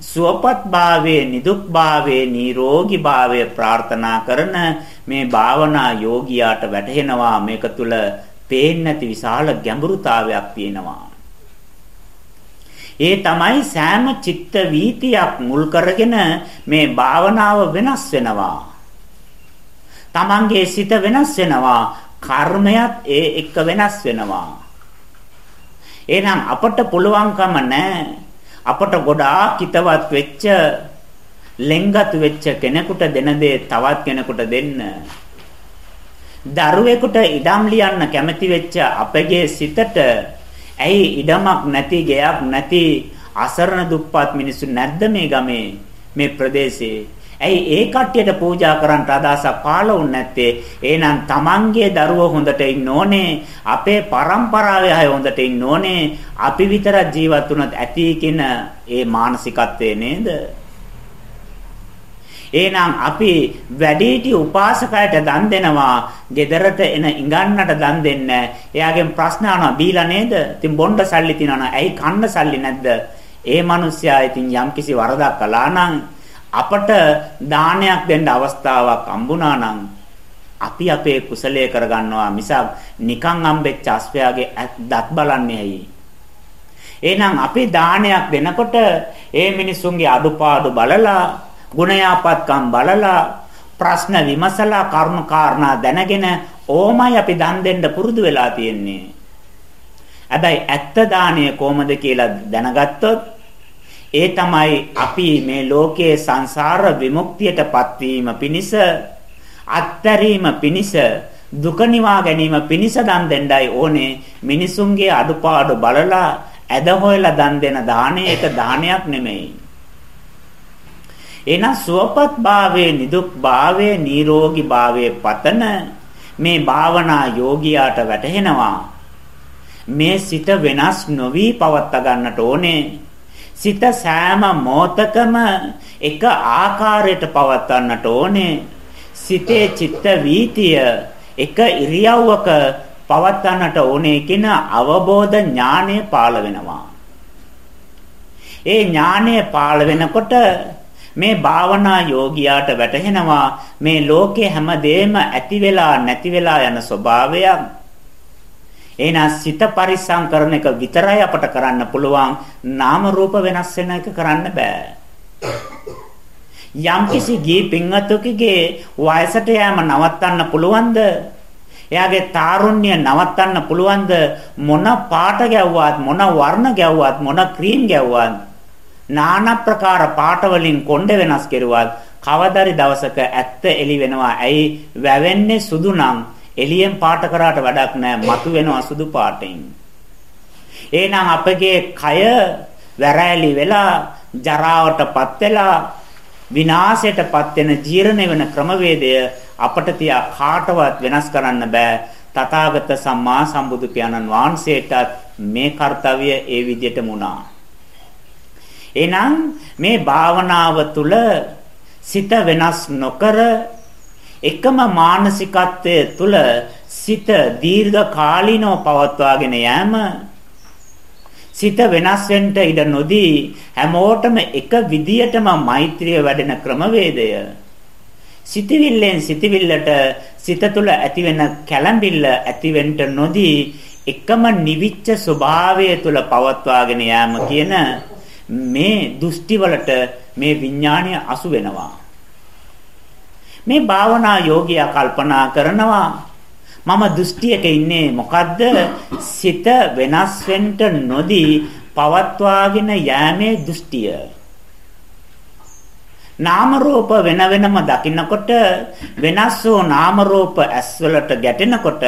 සුවපත් භාවයේ නිදුක් භාවයේ නිරෝගී භාවයේ ප්‍රාර්ථනා කරන මේ භාවනා යෝගියාට වැටහෙනවා මේක තුල පේන්නේ නැති විශාල ගැඹුරුතාවයක් තියෙනවා. ඒ තමයි සෑම චිත්ත වීතියක් මුල් කරගෙන මේ භාවනාව වෙනස් වෙනවා. තමන්ගේ සිත වෙනස් වෙනවා. කර්මයක් ඒ එක්ක වෙනස් වෙනවා. එහෙනම් අපට පුළුවන්කම නැහැ. අපට ගොඩාක් හිතවත් වෙච්ච ලෙන්ගත් වෙච්ච කෙනෙකුට දෙන දේ තවත් කෙනෙකුට දෙන්න. දරුවෙකුට ඉඩම් ලියන්න කැමති වෙච්ච අපගේ සිතට ඇයි ඉඩමක් නැති ගෙයක් නැති අසරණ දුප්පත් මිනිස්සු නැද්ද මේ ගමේ මේ ප්‍රදේශේ ඇයි ඒ කට්ටියට පූජා කරන්න අදහසක් පාළුන්නේ නැත්තේ? එහෙනම් Tamanගේ දරුවෝ හොඳට ඉන්න ඕනේ. අපේ પરම්පරාවේ අය හොඳට ඉන්න ඕනේ. අපි විතරක් ජීවත් වුණත් ඇති කියන ඒ මානසිකත්වය නේද? එහෙනම් අපි වැඩිහිටි උපාසකයට දන් දෙනවා. ගෙදරට එන ඉඟන්නට දන් දෙන්න. එයාගෙන් ප්‍රශ්න අහනවා බීලා නේද? ඉතින් බොණ්ඩ සල්ලි තියනවා. ඇයි කන්න සල්ලි නැද්ද? ඒ මිනිස්සයා ඉතින් යම්කිසි වරදක් කළා නම් අපට දානයක් දෙන්න අවස්ථාවක් හම්බුණා නම් අපි අපේ කුසලයේ කරගන්නවා මිසක් නිකන් හම්බෙච්ච අස්වැයාගේ දත් බලන්නේ ඇයි? එහෙනම් අපි දානයක් දෙනකොට ඒ මිනිසුන්ගේ අඩුපාඩු බලලා ගුණයාපත්කම් බලලා ප්‍රශ්න විමසලා කර්ම කාරණා දැනගෙන ඕමයි අපි දන් දෙන්න පුරුදු වෙලා තියෙන්නේ. හැබැයි ඇත්ත දාණය කොහොමද කියලා දැනගත්තොත් ඒ තමයි අපි මේ ලෝකයේ සංසාර විමුක්තියටපත් වීම පිණිස අත්තරීම පිණිස දුක නිවා ගැනීම පිණිස දන් දෙන්නයි ඕනේ මිනිසුන්ගේ අඩුපාඩු බලලා ඇද හොයලා දන් දෙන දාණය ඒක දානයක් නෙමෙයි එන සුවපත් භාවයේ නිදුක් භාවයේ නිරෝගී භාවයේ පතන මේ භාවනා යෝගියාට වැටහෙනවා මේ සිත වෙනස් නොවි පවත්වා ගන්නට ඕනේ සිත සෑම මොහතකම එක ආකාරයට පවත්වන්නට ඕනේ. සිතේ චිත්ත වීතිය එක ඉරියව්වක පවත්වන්නට ඕනේ කියන අවබෝධ ඥානය පාළ වෙනවා. ඒ ඥානය පාළ වෙනකොට මේ භාවනා යෝගියාට වැටහෙනවා මේ ලෝකේ හැමදේම ඇති වෙලා නැති වෙලා යන ස්වභාවයක් එහෙනම් සිත පරිස්සම් කරන එක විතරයි අපට කරන්න පුළුවන්. නාම රූප වෙනස් වෙන එක කරන්න බෑ. යම්කිසි ගී පින්වතුකගේ වයසට යෑම නවත්තන්න පුළුවන්ද? එයාගේ තාරුණ්‍ය නවත්තන්න පුළුවන්ද? මොන පාට ගැව්වත් මොන වර්ණ ගැව්වත් මොන ක්‍රීම් ගැව්වත් নানা ප්‍රකාර පාට වලින් කොණ්ඩේ වෙනස් කෙරුවත් කවදාරි දවසක ඇත්ත එළි වෙනවා. ඇයි වැවෙන්නේ සුදු නම් එළියෙන් පාට කරාට වැඩක් නැහැ. මතු වෙනවා සුදු පාටෙන්. එහෙනම් අපගේ කය වැරෑලි වෙලා ජරාවටපත් වෙලා විනාශයටපත් වෙන ජීර්ණ වෙන ක්‍රමවේදය අපට තියා කාටවත් වෙනස් කරන්න බෑ. තථාගත සම්මා සම්බුදු පියාණන් වහන්සේටත් මේ කාර්යය ඒ විදිහටම වුණා. එහෙනම් මේ භාවනාව තුළ සිත වෙනස් නොකර එකම මානසිකත්වයේ තුල සිත දීර්ඝ කාලිනව පවත්වාගෙන යෑම සිත වෙනස් වෙන්න ඉඩ නොදී හැමෝටම එක විදියටම මෛත්‍රිය වැඩෙන ක්‍රමවේදය. සිතවිල්ලෙන් සිතවිල්ලට සිත තුළ ඇතිවෙන කැළඹිල්ල ඇතිවෙන්න නොදී එකම නිවිච්ච ස්වභාවය තුළ පවත්වාගෙන යාම කියන මේ දෘෂ්ටිවලට මේ විඥාණය අසු වෙනවා. මේ භාවනා යෝගියා කල්පනා කරනවා මම දෘෂ්ටියක ඉන්නේ මොකද්ද? සිත වෙනස් වෙන්න නොදී පවත්වාගෙන යෑමේ දෘෂ්ටිය. නාම රූප වෙන වෙනම දකින්නකොට වෙනස් වූ නාම රූප ඇස්වලට ගැටෙනකොට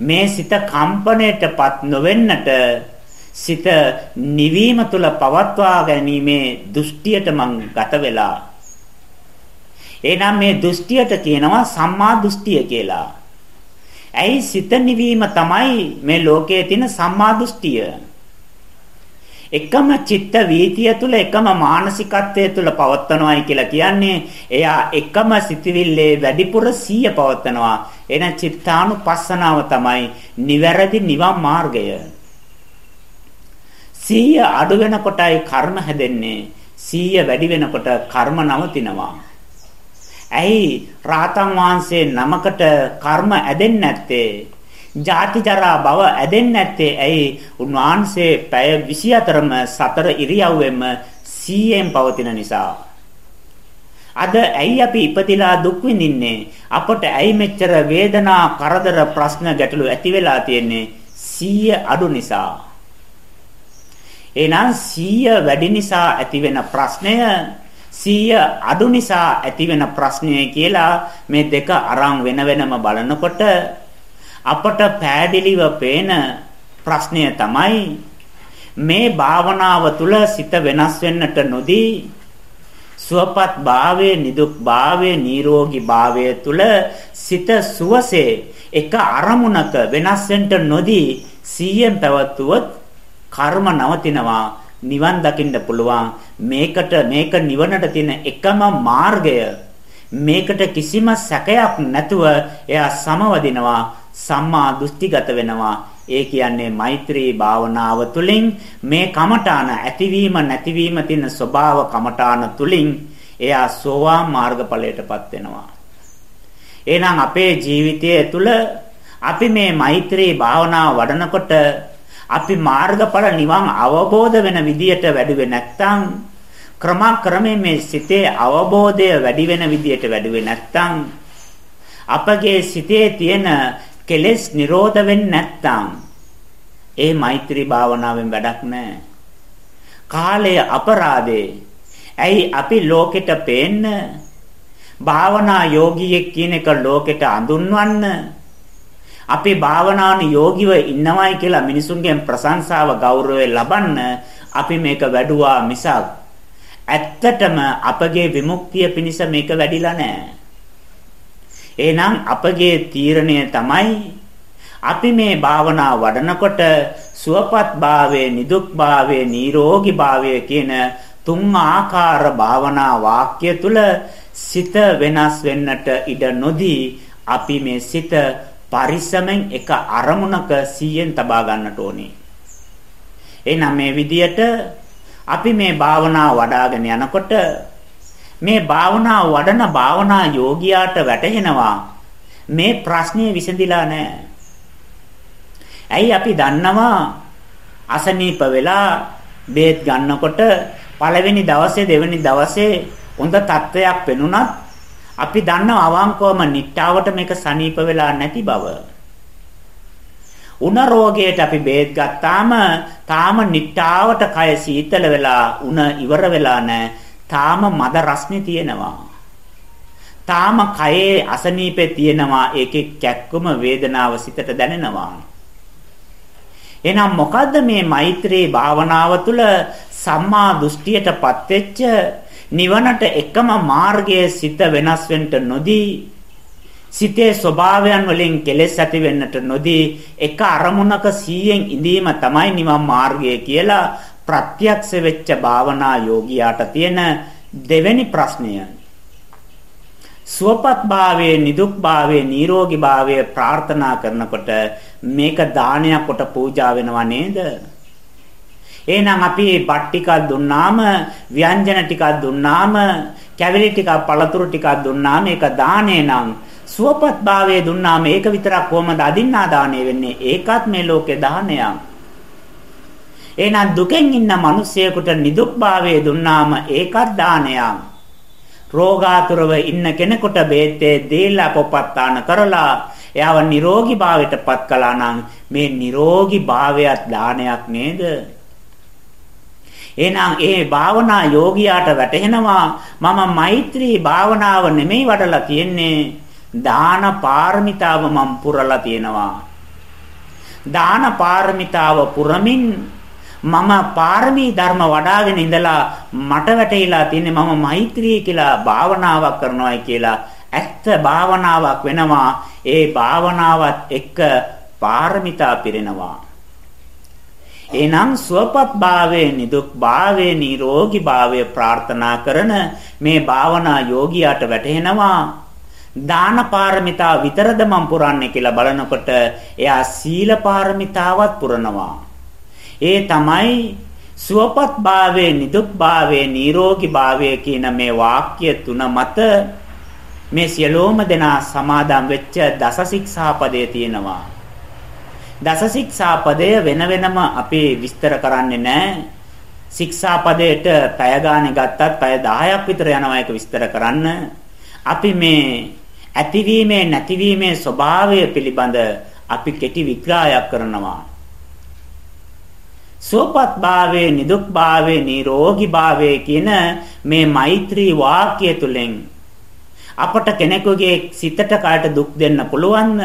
මේ සිත කම්පණයටපත් නොවෙන්නට සිත නිවීම තුල පවත්වා ගැනීමේ දෘෂ්ටියට මං ගත වෙලා එහෙනම් මේ දෘෂ්ටියට කියනවා සම්මා දෘෂ්ටිය කියලා. ඇයි සිත නිවීම තමයි මේ ලෝකයේ තියෙන සම්මා දෘෂ්ටිය. එකම චිත්ත වීතිය තුල එකම මානසිකත්වයේ තුල පවත්නවායි කියලා කියන්නේ එයා එකම සිතවිල්ලේ වැඩිපුර සීය පවත්නවා. එන චිත්තානුපස්සනාව තමයි නිවැරදි නිවන් මාර්ගය. සීය අඩු වෙනකොටයි කර්ම හැදෙන්නේ. සීය වැඩි වෙනකොට කර්ම නවතිනවා. ඇයි රාතන් වහන්සේ නමකට කර්ම ඇදෙන්නේ නැත්තේ? ජාති ජරා භව ඇදෙන්නේ නැත්තේ ඇයි? උන්වහන්සේ පැය 24ම සතර ඉරියව්වෙම 100ෙන් පවතින නිසා. අද ඇයි අපි ඉපදිලා දුක් විඳින්නේ? අපට ඇයි මෙච්චර වේදනා, කරදර, ප්‍රශ්න, ගැටලු ඇති වෙලා තියෙන්නේ? 100 අඩු නිසා. එහෙනම් 100 වැඩි නිසා ඇතිවෙන ප්‍රශ්නය සිහිය අඩු නිසා ඇතිවෙන ප්‍රශ්නය කියලා මේ දෙක අරන් වෙන වෙනම බලනකොට අපට පෑදිලිව පේන ප්‍රශ්නය තමයි මේ භාවනාව තුළ සිත වෙනස් වෙන්නට නොදී සුවපත් භාවයේ නිදුක් භාවයේ නිරෝගී භාවයේ තුල සිත සුවසේ එක අරමුණක වෙනස් වෙන්න නොදී සීයෙන් පැවතුවොත් කර්ම නවතිනවා නිවන් දකින්න පුළුවන්. මේකට මේක නිවනට තියෙන එකම මාර්ගය. මේකට කිසිම සැකයක් නැතුව එයා සමවදිනවා සම්මා දෘෂ්ටිගත වෙනවා. ඒ කියන්නේ මෛත්‍රී භාවනාව තුළින් මේ කමඨාන ඇතිවීම නැතිවීම තියෙන ස්වභාව කමඨාන තුළින් එයා සෝවාන් මාර්ගඵලයටපත් වෙනවා. එහෙනම් අපේ ජීවිතය තුළ අපි මේ මෛත්‍රී භාවනාව වඩනකොට අපි මාර්ගඵල නිවන් අවබෝධ වෙන විදියට වැඩුවේ නැත්නම් ක්‍රමක්‍රමයෙන් මේ සිතේ අවබෝධය වැඩි වෙන විදියට වැඩුවේ නැත්නම් අපගේ සිතේ තියෙන කෙලෙස් නිරෝධ වෙන්නේ නැත්නම් ඒ මෛත්‍රී භාවනාවෙන් වැඩක් නැහැ. කාලය අපරාධේ. ඇයි අපි ලෝකෙට පේන්න භාවනා යෝගියෙක් කියන එක ලෝකෙට අඳුන්වන්න අපි භාවනාන යෝගිව ඉන්නවයි කියලා මිනිසුන්ගෙන් ප්‍රශංසාව ගෞරවය ලබන්න අපි මේක වැඩුවා මිසක් ඇත්තටම අපගේ විමුක්තිය පිණිස මේක වැඩිලා නැහැ. එහෙනම් අපගේ තීරණය තමයි අපි මේ භාවනා වඩනකොට සුවපත් භාවයේ නිදුක් භාවයේ නිරෝගී භාවයේ කියන තුන් ආකාර භාවනා වාක්‍ය තුල සිත වෙනස් වෙන්නට ඉඩ නොදී අපි මේ සිත පරිස්සමෙන් එක අරමුණක 100ෙන් තබා ගන්නට ඕනේ. එහෙනම් මේ විදියට අපි මේ භාවනාව වඩ아가න යනකොට මේ භාවනාව වඩන භාවනා යෝගියාට වැටහෙනවා මේ ප්‍රශ්නේ විසඳිලා නැහැ. ඇයි අපි දන්නවා අසනීප වෙලා බේත් ගන්නකොට පළවෙනි දවසේ දෙවෙනි දවසේ හොඳ තත්වයක් පෙනුනත් අපි දන්නව අවංකවම නිට්ටාවට මේක සනීප වෙලා නැති බව. උණ රෝගයට අපි බේත් ගත්තාම තාම නිට්ටාවට කය සීතල වෙලා උණ ඉවර වෙලා නැහැ. තාම මද රස්නේ තියෙනවා. තාම කයේ අසනීපේ තියෙනවා. ඒකේ කැක්කුම වේදනාව සිතට දැනෙනවා. එහෙනම් මොකද්ද මේ මෛත්‍රී භාවනාව තුළ සම්මා දෘෂ්ටියටපත් වෙච්ච නිවනට එකම මාර්ගයේ සිත වෙනස් වෙන්න නොදී සිතේ ස්වභාවයන් වලින් කෙලෙස් ඇති වෙන්නට නොදී එක අරමුණක සීයෙන් ඉඳීම තමයි නිවන් මාර්ගය කියලා ප්‍රත්‍යක්ෂ වෙච්ච භාවනා යෝගියාට තියෙන දෙවෙනි ප්‍රශ්නය. සුවපත් භාවයේ නිදුක් භාවයේ නිරෝගී භාවයේ ප්‍රාර්ථනා කරනකොට මේක දානයක් කොට පූජා වෙනව නේද? එහෙනම් අපි බත් ටිකක් දුන්නාම ව්‍යංජන ටිකක් දුන්නාම කැවිලි ටිකක් පළතුරු ටිකක් දුන්නාම ඒක දානේ නම් සුවපත් භාවයේ දුන්නාම ඒක විතරක් කොහමද අදින්නා දාණය වෙන්නේ? ඒකත් මේ ලෝකේ දානයක්. එහෙනම් දුකෙන් ඉන්න මිනිසෙකුට නිදුක් භාවයේ දුන්නාම ඒකත් දානයක්. රෝගාතුරව ඉන්න කෙනෙකුට බේතේ දීලා පොපත්තාන කරලා එයාව නිරෝගී භාවයටපත් කළා නම් මේ නිරෝගී භාවයත් දානයක් නේද? එහෙනම් ඒ භාවනා යෝගියාට වැටහෙනවා මම මෛත්‍රී භාවනාව නෙමෙයි වඩලා තියෙන්නේ. දාන පාරමිතාව මම පුරලා තියෙනවා. දාන පාරමිතාව පුරමින් මම පාරමී ධර්ම වඩාගෙන ඉඳලා මට වැටහිලා තියෙන්නේ මම මෛත්‍රී කියලා භාවනාවක් කරනවායි කියලා. ඇත්ත භාවනාවක් වෙනවා. ඒ භාවනාවත් එක්ක පාරමිතා පිරෙනවා. එනම් සුවපත් භාවයේ නිදුක් භාවයේ නිරෝගී භාවයේ ප්‍රාර්ථනා කරන මේ භාවනා යෝගියාට වැටහෙනවා දාන පාරමිතා විතරද මම පුරන්නේ කියලා බලනකොට එයා සීල පාරමිතාවත් පුරනවා. ඒ තමයි සුවපත් භාවයේ නිදුක් භාවයේ නිරෝගී භාවයේ කියන මේ වාක්‍ය තුන මත මේ සියලෝම දෙනා සමාදම් වෙච්ච දස ශික්ෂාපදයේ තියෙනවා. දස ශික්ෂාපදය වෙන වෙනම අපි විස්තර කරන්නේ නැහැ. ශික්ෂාපදයට පැය ගානේ ගත්තත් පැය 10ක් විතර යනවා ඒක විස්තර කරන්න. අපි මේ ඇතිවීමේ නැතිවීමේ ස්වභාවය පිළිබඳ අපි කෙටි විග්‍රහයක් කරනවා. සෝපත් භාවයේ නිදුක් භාවයේ නිරෝගී භාවයේ කියන මේ මෛත්‍රී වාක්‍ය තුලින් අපට කෙනෙකුගේ සිතට කාට දුක් දෙන්න පුළුවන්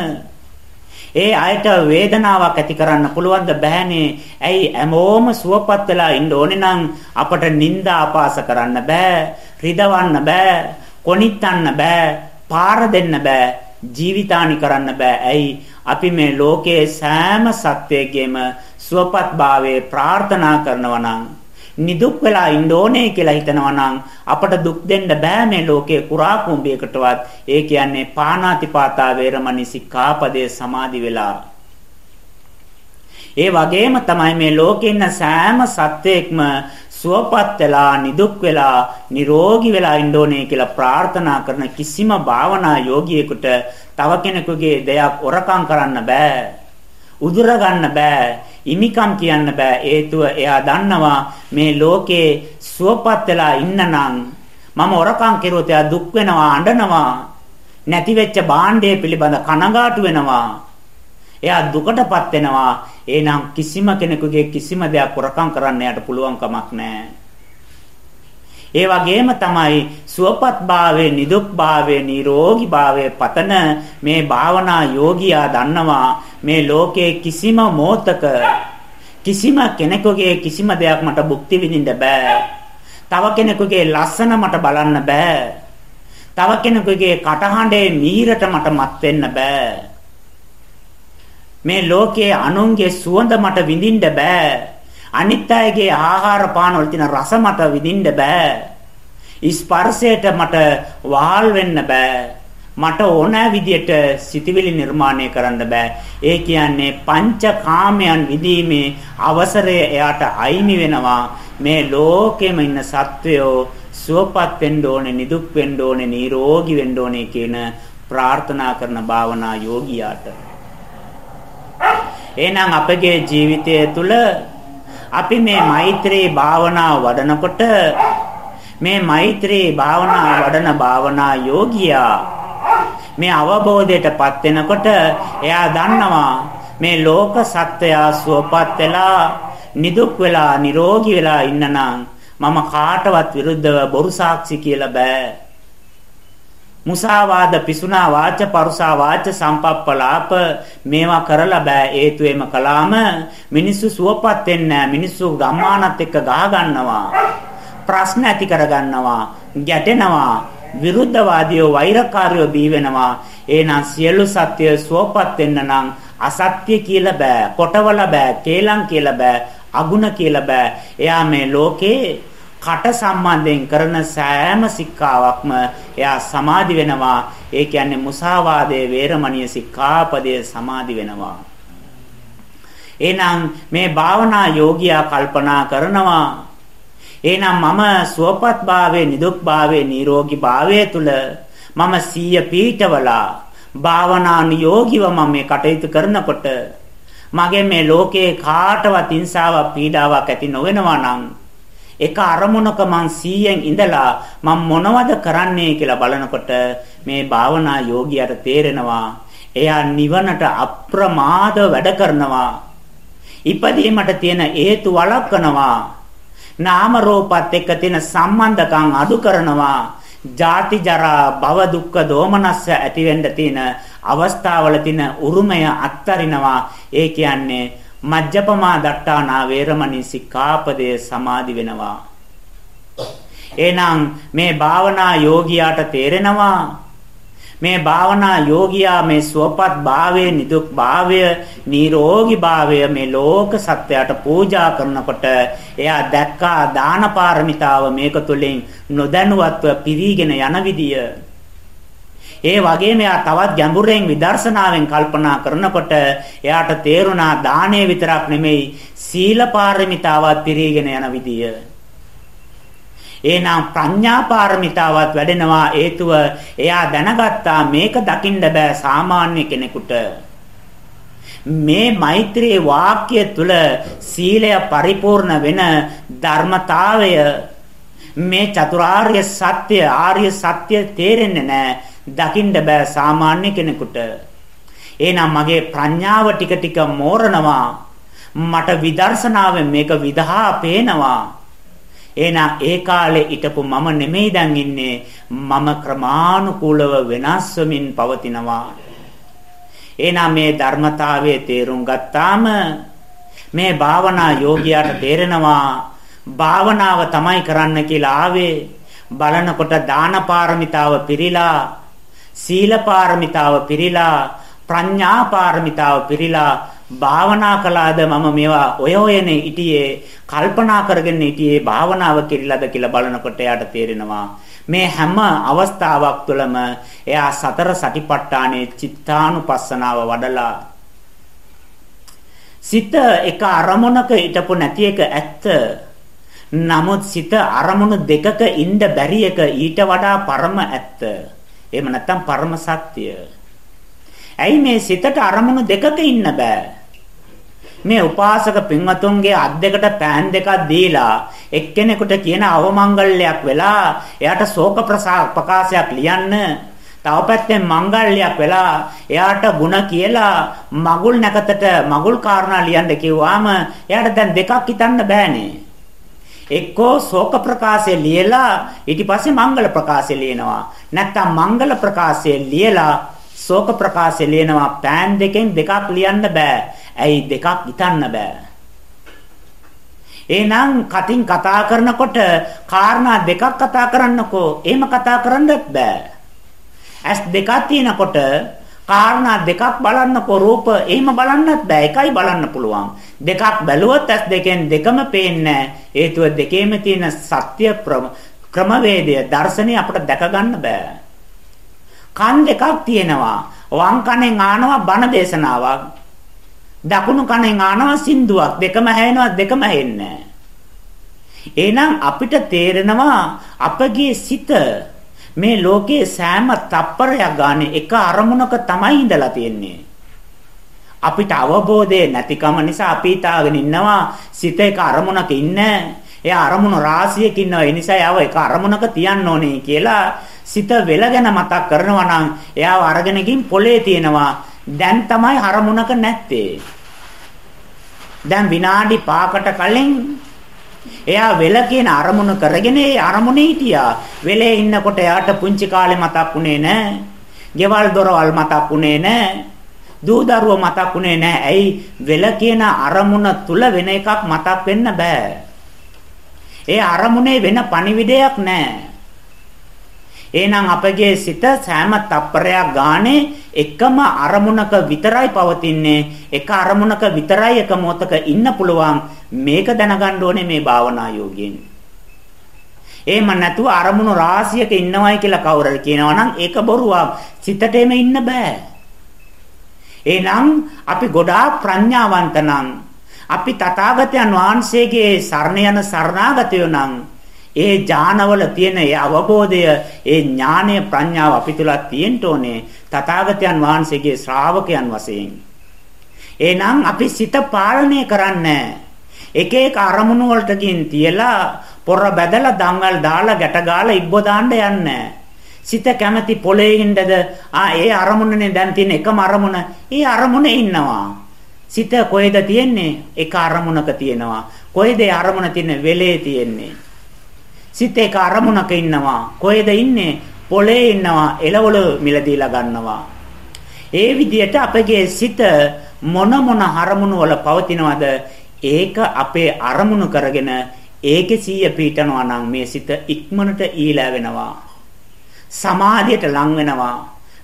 ඒ අයට වේදනාවක් ඇති කරන්න පුළුවන් ද බෑනේ. ඇයි හැමෝම සුවපත් වෙලා ඉන්න ඕනේ නම් අපට නිന്ദා අපාස කරන්න බෑ, රිදවන්න බෑ, කොනිටන්න බෑ, පාර දෙන්න බෑ, ජීවිතානි කරන්න බෑ. ඇයි අපි මේ ලෝකයේ සෑම සත්වයකම සුවපත් භාවයේ ප්‍රාර්ථනා කරනවා නම් නිදුක් වෙලා ඉන්න ඕනේ කියලා හිතනවා නම් අපට දුක් දෙන්න බෑ මේ ලෝකේ කුරා කුඹයකටවත්. ඒ කියන්නේ පාණාතිපාතා වේරමණී සික්ඛාපදයේ සමාදි වෙලා. ඒ වගේම තමයි මේ ලෝකේ ඉන්න සෑම සත්වයක්ම සුවපත් වෙලා නිදුක් වෙලා නිරෝගී වෙලා ඉන්න ඕනේ කියලා ප්‍රාර්ථනා කරන කිසිම භාවනා යෝගියෙකුට තව කෙනෙකුගේ දෙයක් ඔරකම් කරන්න බෑ. උදුර ගන්න බෑ. ඉමිකම් කියන්න බෑ. හේතුව එයා දන්නවා මේ ලෝකේ සුවපත් වෙලා ඉන්නනම් මම ඔරකම් කෙරුවොත් එයා දුක් වෙනවා අඬනවා. නැති වෙච්ච භාණ්ඩය පිළිබඳ කනගාටු වෙනවා. එයා දුකටපත් වෙනවා. එහෙනම් කිසිම කෙනෙකුගේ කිසිම දෙයක් ඔරකම් කරන්න යාට පුළුවන් කමක් නැහැ ඒ වගේම තමයි සුවපත් භාවයේ නිදුක් භාවයේ නිරෝගී භාවයේ පතන මේ භාවනා යෝගියා දන්නවා මේ ලෝකයේ කිසිම මොහතක කිසිම කෙනෙකුගේ කිසිම දෙයක් මට භුක්ති විඳින්න බෑ. තව කෙනෙකුගේ ලස්සන මට බලන්න බෑ. තව කෙනෙකුගේ කටහඬේ මීරට මට මත් වෙන්න බෑ. මේ ලෝකයේ අනුන්ගේ සුවඳ මට විඳින්න බෑ. අනිත් අයගේ ආහාර පාන වල තියෙන රස මට විඳින්න බෑ. ස්පර්ශයට මට වහල් වෙන්න බෑ. මට ඕන විදියට සිතවිලි නිර්මාණය කරන්න බෑ. ඒ කියන්නේ පංචකාමයන් විදීමේ අවසරය එයාට අයිමි වෙනවා. මේ ලෝකෙම ඉන්න සත්වයෝ සුවපත් වෙන්න ඕනේ, නිදුක් වෙන්න ඕනේ, නිරෝගී වෙන්න ඕනේ කියන ප්‍රාර්ථනා කරන භාවනා යෝගියාට. එහෙනම් අපගේ ජීවිතය තුළ අපි මේ මෛත්‍රී භාවනාව වඩනකොට මේ මෛත්‍රී භාවනා වඩන භාවනා යෝගියා මේ අවබෝධයටපත් වෙනකොට එයා දන්නවා මේ ලෝක සත්වයා සුවපත් වෙලා නිදුක් වෙලා නිරෝගී වෙලා ඉන්නනම් මම කාටවත් විරුද්ධව බොරු සාක්ෂි කියලා බෑ. මුසාවාද පිසුනා වාච පරුසා වාච සම්පප්පලාප මේවා කරලා බෑ. හේතු එම කලාම මිනිස්සු සුවපත් වෙන්නේ මිනිස්සු ගම්මානත් එක්ක ගහ ගන්නවා. ප්‍රශ්න ඇති කර ගන්නවා ගැටෙනවා. විරුද්ධවාදියෝ වෛරකාරයෝ බිහි වෙනවා. එහෙනම් සියලු සත්‍ය සුවපත් වෙන්න නම් අසත්‍ය කියලා බෑ, කොටවල බෑ, කේලම් කියලා බෑ, අගුණ කියලා බෑ. එයා මේ ලෝකේ කට සම්බන්ධයෙන් කරන සෑම සික්කාවක්ම එයා සමාදි වෙනවා. ඒ කියන්නේ මුසාවාදයේ වේරමණීය සික්ඛාපදයේ සමාදි වෙනවා. එහෙනම් මේ භාවනා යෝගියා කල්පනා කරනවා එහෙනම් මම සුවපත් භාවයේ නිදුක් භාවයේ නිරෝගී භාවයේ තුල මම සීය පීඨවලා භාවනානුයෝගීව මම මේ කටයුතු කරනකොට මගේ මේ ලෝකේ කාටවත් හිංසාවක් පීඩාවක් ඇති නොවෙනවා නම් එක අරමුණක මං 100න් ඉඳලා මම මොනවද කරන්නේ කියලා බලනකොට මේ භාවනා යෝගියාට තේරෙනවා එයා නිවනට අප්‍රමාද වැඩ කරනවා. ඉපදීමට තියෙන හේතු වළක්වනවා. නාම රූපත් එක්ක තියෙන සම්බන්ධකම් අඩු කරනවා. ජාති ජරා භව දුක්ඛ දෝමනස්ස ඇති වෙන්න තියෙන අවස්ථාවල තියෙන උරුමය අත්තරිනවා. ඒ කියන්නේ මජ්ජපමා දට්ටානා වේරමණී සික්ඛාපදයේ සමාදි වෙනවා. එහෙනම් මේ භාවනා යෝගියාට තේරෙනවා මේ භාවනා යෝගියා මේ සුවපත් භාවයේ නිදුක් භාවය නිරෝගී භාවය මේ ලෝක සත්‍යයට පූජා කරනකොට එයා දැක්කා දාන පාරමිතාව මේක තුළින් නොදැනුවත්ව පිරීගෙන යන විදිය. ඒ වගේම එයා තවත් ගැඹුරෙන් විදර්ශනාවෙන් කල්පනා කරනකොට එයාට තේරුණා දානය විතරක් නෙමෙයි සීල පාරමිතාවත් පිරීගෙන යන විදිය. එහෙනම් ප්‍රඥා පාරමිතාවත් වැඩෙනවා හේතුව එයා දැනගත්තා මේක දකින්න බෑ සාමාන්‍ය කෙනෙකුට. මේ මෛත්‍රී වාක්‍ය තුල සීලය පරිපූර්ණ වෙන ධර්මතාවය මේ චතුරාර්ය සත්‍ය ආර්ය සත්‍ය තේරෙන්නේ නැහැ දකින්න බෑ සාමාන්‍ය කෙනෙකුට. එහෙනම් මගේ ප්‍රඥාව ටික ටික මෝරනවා. මට විදර්ශනාවෙන් මේක විදහා පේනවා. එහෙනම් ඒ කාලේ හිටපු මම නෙමෙයි දැන් ඉන්නේ. මම ක්‍රමානුකූලව වෙනස් වෙමින් පවතිනවා. එහෙනම් මේ ධර්මතාවයේ තේරුම් ගත්තාම මේ භාවනා යෝගියාට තේරෙනවා භාවනාව තමයි කරන්න කියලා ආවේ. බලනකොට දාන පාරමිතාව පිරීලා සීල පාරමිතාව පිරීලා ප්‍රඥා පාරමිතාව පිරීලා භාවනා කළාද මම මේවා ඔය ඔයනේ හිටියේ කල්පනා කරගෙන හිටියේ භාවනාව කිරිලාද කියලා බලනකොට එයාට තේරෙනවා. මේ හැම අවස්ථාවක් තුළම එයා සතර සටිපට්ඨානේ චිත්තානුපස්සනාව වඩලා සිත එක අරමුණක හිටපො නැති එක ඇත්ත. නමුත් සිත අරමුණු දෙකක ඉන්න බැරි එක ඊට වඩා පරම ඇත්ත. එහෙම නැත්නම් පරම සත්‍ය. ඇයි මේ සිතට අරමුණු දෙකක ඉන්න බෑ? මේ උපාසක පින්වතුන්ගේ අත් දෙකට පෑන් දෙකක් දීලා එක්කෙනෙකුට කියන අවමංගල්‍යයක් වෙලා එයාට ශෝක ප්‍රකාශයක් ලියන්න තව පැත්තෙන් මංගල්‍යයක් වෙලා එයාට ಗುಣ කියලා මගුල් නැකතට මගුල් කාරණා ලියන්න කිව්වාම එයාට දැන් දෙකක් හිතන්න බෑනේ. එක්කෝ ශෝක ප්‍රකාශය ලියලා ඊට පස්සේ මංගල ප්‍රකාශය ලියනවා නැත්තම් මංගල ප්‍රකාශය ලියලා ශෝක ප්‍රකාශය ලියනවා පෑන් දෙකෙන් දෙකක් ලියන්න බෑ ඇයි දෙකක් හිතන්න බෑ. එහෙනම් කටින් කතා කරනකොට කාරණා දෙකක් කතා කරන්නකෝ. එහෙම කතා කරන්නත් බෑ. ඇස් දෙකක් තියෙනකොට කාරණා දෙකක් බලන්නකෝ රූප එහෙම බලන්නත් බෑ. එකයි බලන්න පුළුවන්. දෙකක් බැලුවොත් ඇස් දෙකෙන් දෙකම පේන්නේ හේතුව දෙකේම තියෙන සත්‍ය ක්‍රමවේදය දර්ශනය අපිට දැක ගන්න බෑ. කන් දෙකක් තියෙනවා. වම් කනෙන් ආනවා බණ දේශනාවක්. දකුණු කණෙන් ආනවා සින්දුවක් දෙකම හැෙනවා දෙකම හෙන්නේ එහෙනම් අපිට තේරෙනවා අපගේ සිත මේ ලෝකයේ සෑම තප්පරයක් ගානේ එක අරමුණක තමයි ඉඳලා තියෙන්නේ. අපිට අවබෝධය නැතිකම නිසා අපි තාගෙන ඉන්නවා සිත එක අරමුණක ඉන්නේ එයා අරමුණු රාශියක ඉන්නවා. ඒ නිසා යව එක අරමුණක තියන්න ඕනේ කියලා සිත වෙලගෙන මතක් කරනවා නම් එයාව අරගෙන ගින් පොලේ තියෙනවා. දැන් තමයි අරමුණක නැත්තේ. දැන් විනාඩි 5කට කලින් එයා වෙල කියන අරමුණ කරගෙන ඒ අරමුණේ හිටියා. වෙලේ ඉන්නකොට එයාට පුංචි කාලේ මතක් වුණේ නැහැ. ගෙවල් දොරවල් මතක් වුණේ නැහැ. දූ දරුවෝ මතක් වුණේ නැහැ. ඇයි වෙල කියන අරමුණ තුල වෙන එකක් මතක් වෙන්න බෑ. ඒ අරමුණේ වෙන පණිවිඩයක් නැහැ. එහෙනම් අපගේ සිත සෑම තප්පරයක් ගානේ එකම අරමුණක විතරයි පවතින්නේ. එක අරමුණක විතරයි එක මොහතක ඉන්න පුළුවන්. මේක දැනගන්න ඕනේ මේ භාවනා යෝගයෙන්. එහෙම නැතුව අරමුණු රාශියක ඉන්නවයි කියලා කවුරුහරි කියනවා නම් ඒක බොරුවක්. සිතට එමෙ ඉන්න බෑ. එහෙනම් අපි ගොඩාක් ප්‍රඥාවන්ත නම් අපි තථාගතයන් වහන්සේගේ සරණ යන සරණාගතයෝ නම් ඒ ඥානවල තියෙන ඒ අවබෝධය ඒ ඥානය ප්‍රඥාව අපි තුල තියෙන්න ඕනේ තථාගතයන් වහන්සේගේ ශ්‍රාවකයන් වශයෙන්. එහෙනම් අපි සිත පාලනය කරන්නේ එක එක අරමුණු වලට ගින් තියලා පොර බැදලා දඟල් දාලා ගැට ගාලා ඉබ්බ දාන්න යන්නේ සිත කැමැති පොලේ ඉන්නද ආ ඒ අරමුණනේ දැන් තියෙන එකම අරමුණ ඒ අරමුණේ ඉන්නවා සිත කොහෙද තියෙන්නේ එක අරමුණක තියෙනවා කොහෙද අරමුණ තියෙන්නේ වෙලේ තියෙන්නේ සිත එක අරමුණක ඉන්නවා. කොහෙද ඉන්නේ? පොළේ ඉන්නවා. එළවලු මිලදීලා ගන්නවා. ඒ විදිහට අපගේ සිත මොන මොන අරමුණු වල පවතිනවද? ඒක අපේ අරමුණු කරගෙන ඒකේ සීය පීඨනවා නම් මේ සිත ඉක්මනට ඊළා වෙනවා. සමාධියට ලං වෙනවා.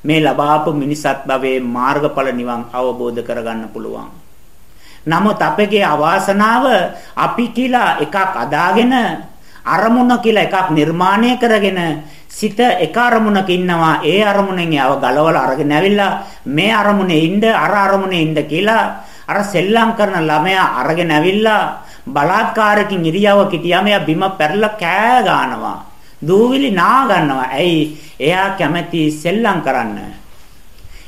මේ ලබාපු මිනිසත් භවයේ මාර්ගඵල නිවන් අවබෝධ කරගන්න පුළුවන්. නමුත් අපගේ අවාසනාව අපි කියලා එකක් අදාගෙන අරමුණ කියලා එකක් නිර්මාණය කරගෙන සිත එක අරමුණක ඉන්නවා ඒ අරමුණෙන් යව ගලවලා අරගෙන ඇවිල්ලා මේ අරමුණේ ඉන්න අර අරමුණේ ඉන්න කියලා අර සෙල්ලම් කරන ළමයා අරගෙන ඇවිල්ලා බලාත්කාරකින් ඉරියව කිටියාම එයා බිම පැරලා කෑ ගන්නවා දූවිලි නා ගන්නවා. ඇයි? එයා කැමැති සෙල්ලම් කරන්න.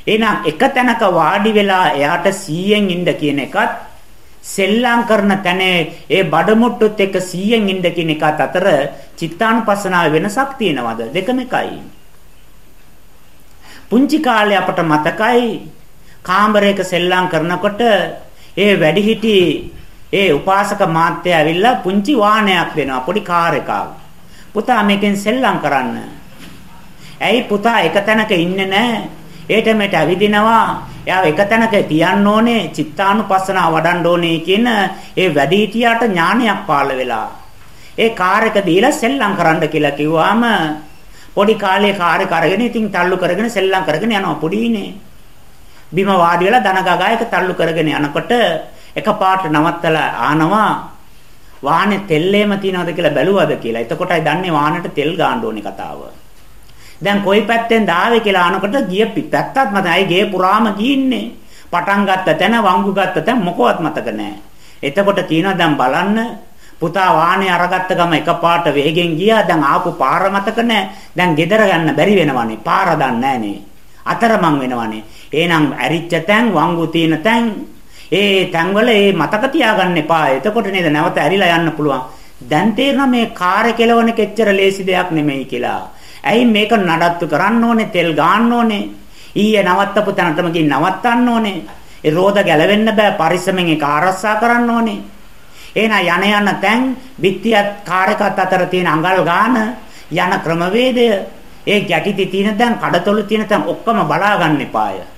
එහෙනම් එක තැනක වාඩි වෙලා එයාට 100න් ඉන්න කියන එකත් සෙල්ලම් කරන තැන ඒ බඩමුට්ටුත් එක්ක 100න් ඉන්න කියන එකත් අතර චිත්තානුපස්සනාවේ වෙනසක් තියෙනවද? දෙකම එකයි. පුංචි කාලේ අපට මතකයි කාමරයක සෙල්ලම් කරනකොට ඒ වැඩිහිටි ඒ උපාසක මාත්‍ය ඇවිල්ලා පුංචි වාහනයක් දෙනවා පොඩි කාර් එකක්. පුතා මේකෙන් සෙල්ලම් කරන්න. ඇයි පුතා එක තැනක ඉන්නේ නැහැ? ඒට මෙට ඇවිදිනවා. එයා එක තැනක තියන්න ඕනේ චිත්තානුපස්සනාව වඩන්න ඕනේ කියන ඒ වැඩිහිටියාට ඥානයක් පාළ වෙලා. ඒ කාර් එක දීලා සෙල්ලම් කරන්න කියලා කිව්වාම පොඩි කාලේ කාර් එක අරගෙන ඉතින් තල්ලු කරගෙන සෙල්ලම් කරගෙන යනවා. පොඩිනේ. බිම වාඩි වෙලා දන ගගායක තල්ලු කරගෙන යනකොට එකපාරට නවත්තලා ආනවා වාහනේ තෙල්ලේම තියනවද කියලා බැලුවද කියලා. එතකොටයි දන්නේ වාහනේට තෙල් ගාන්න ඕනේ කතාව. දැන් කොයි පැත්තෙන්ද ආවේ කියලා අහනකොට ගිය පැත්තත් මතයි ගේ පුරාම ගින්නේ. පටන් ගත්ත තැන වංගු ගත්ත තැන මොකවත් මතක නැහැ. එතකොට කියනවා දැන් බලන්න පුතා වාහනේ අරගත්ත ගම එකපාරට වේගෙන් ගියා දැන් ආපු පාර මතක නැහැ. දැන් ගෙදර යන්න බැරි වෙනවනේ. පාර දන්නේ නැහනේ. අතරමං වෙනවනේ. එහෙනම් ඇරිච්ච තැන් වංගු තියෙන තැන්. ඒ තැන්වල ඒ මතක තියාගන්න එපා. එතකොට නේද? නැවත ඇරිලා යන්න පුළුවන්. දැන් තේරෙනවා මේ කාර් කෙලවන කෙච්චර ලේසි දෙයක් නෙමෙයි කියලා. ඇයි මේක නඩත්තු කරන්න ඕනේ? තෙල් ගාන්න ඕනේ. ඊයේ නවත්තපු තැනටම ගිහින් නවත්තන්න ඕනේ. ඒ රෝද ගැලවෙන්න බෑ. පරිස්සමෙන් ඒක ආරක්ෂා කරන්න ඕනේ. එහෙනම් යන යන තැන් විත්තියත් කාර් එකත් අතර තියෙන අඟල් ගාන යන ක්‍රමවේදය. ඒ ගැටිති තියෙන තැන් කඩතොළු තියෙන තැන් ඔක්කොම බලා ගන්න එපාය.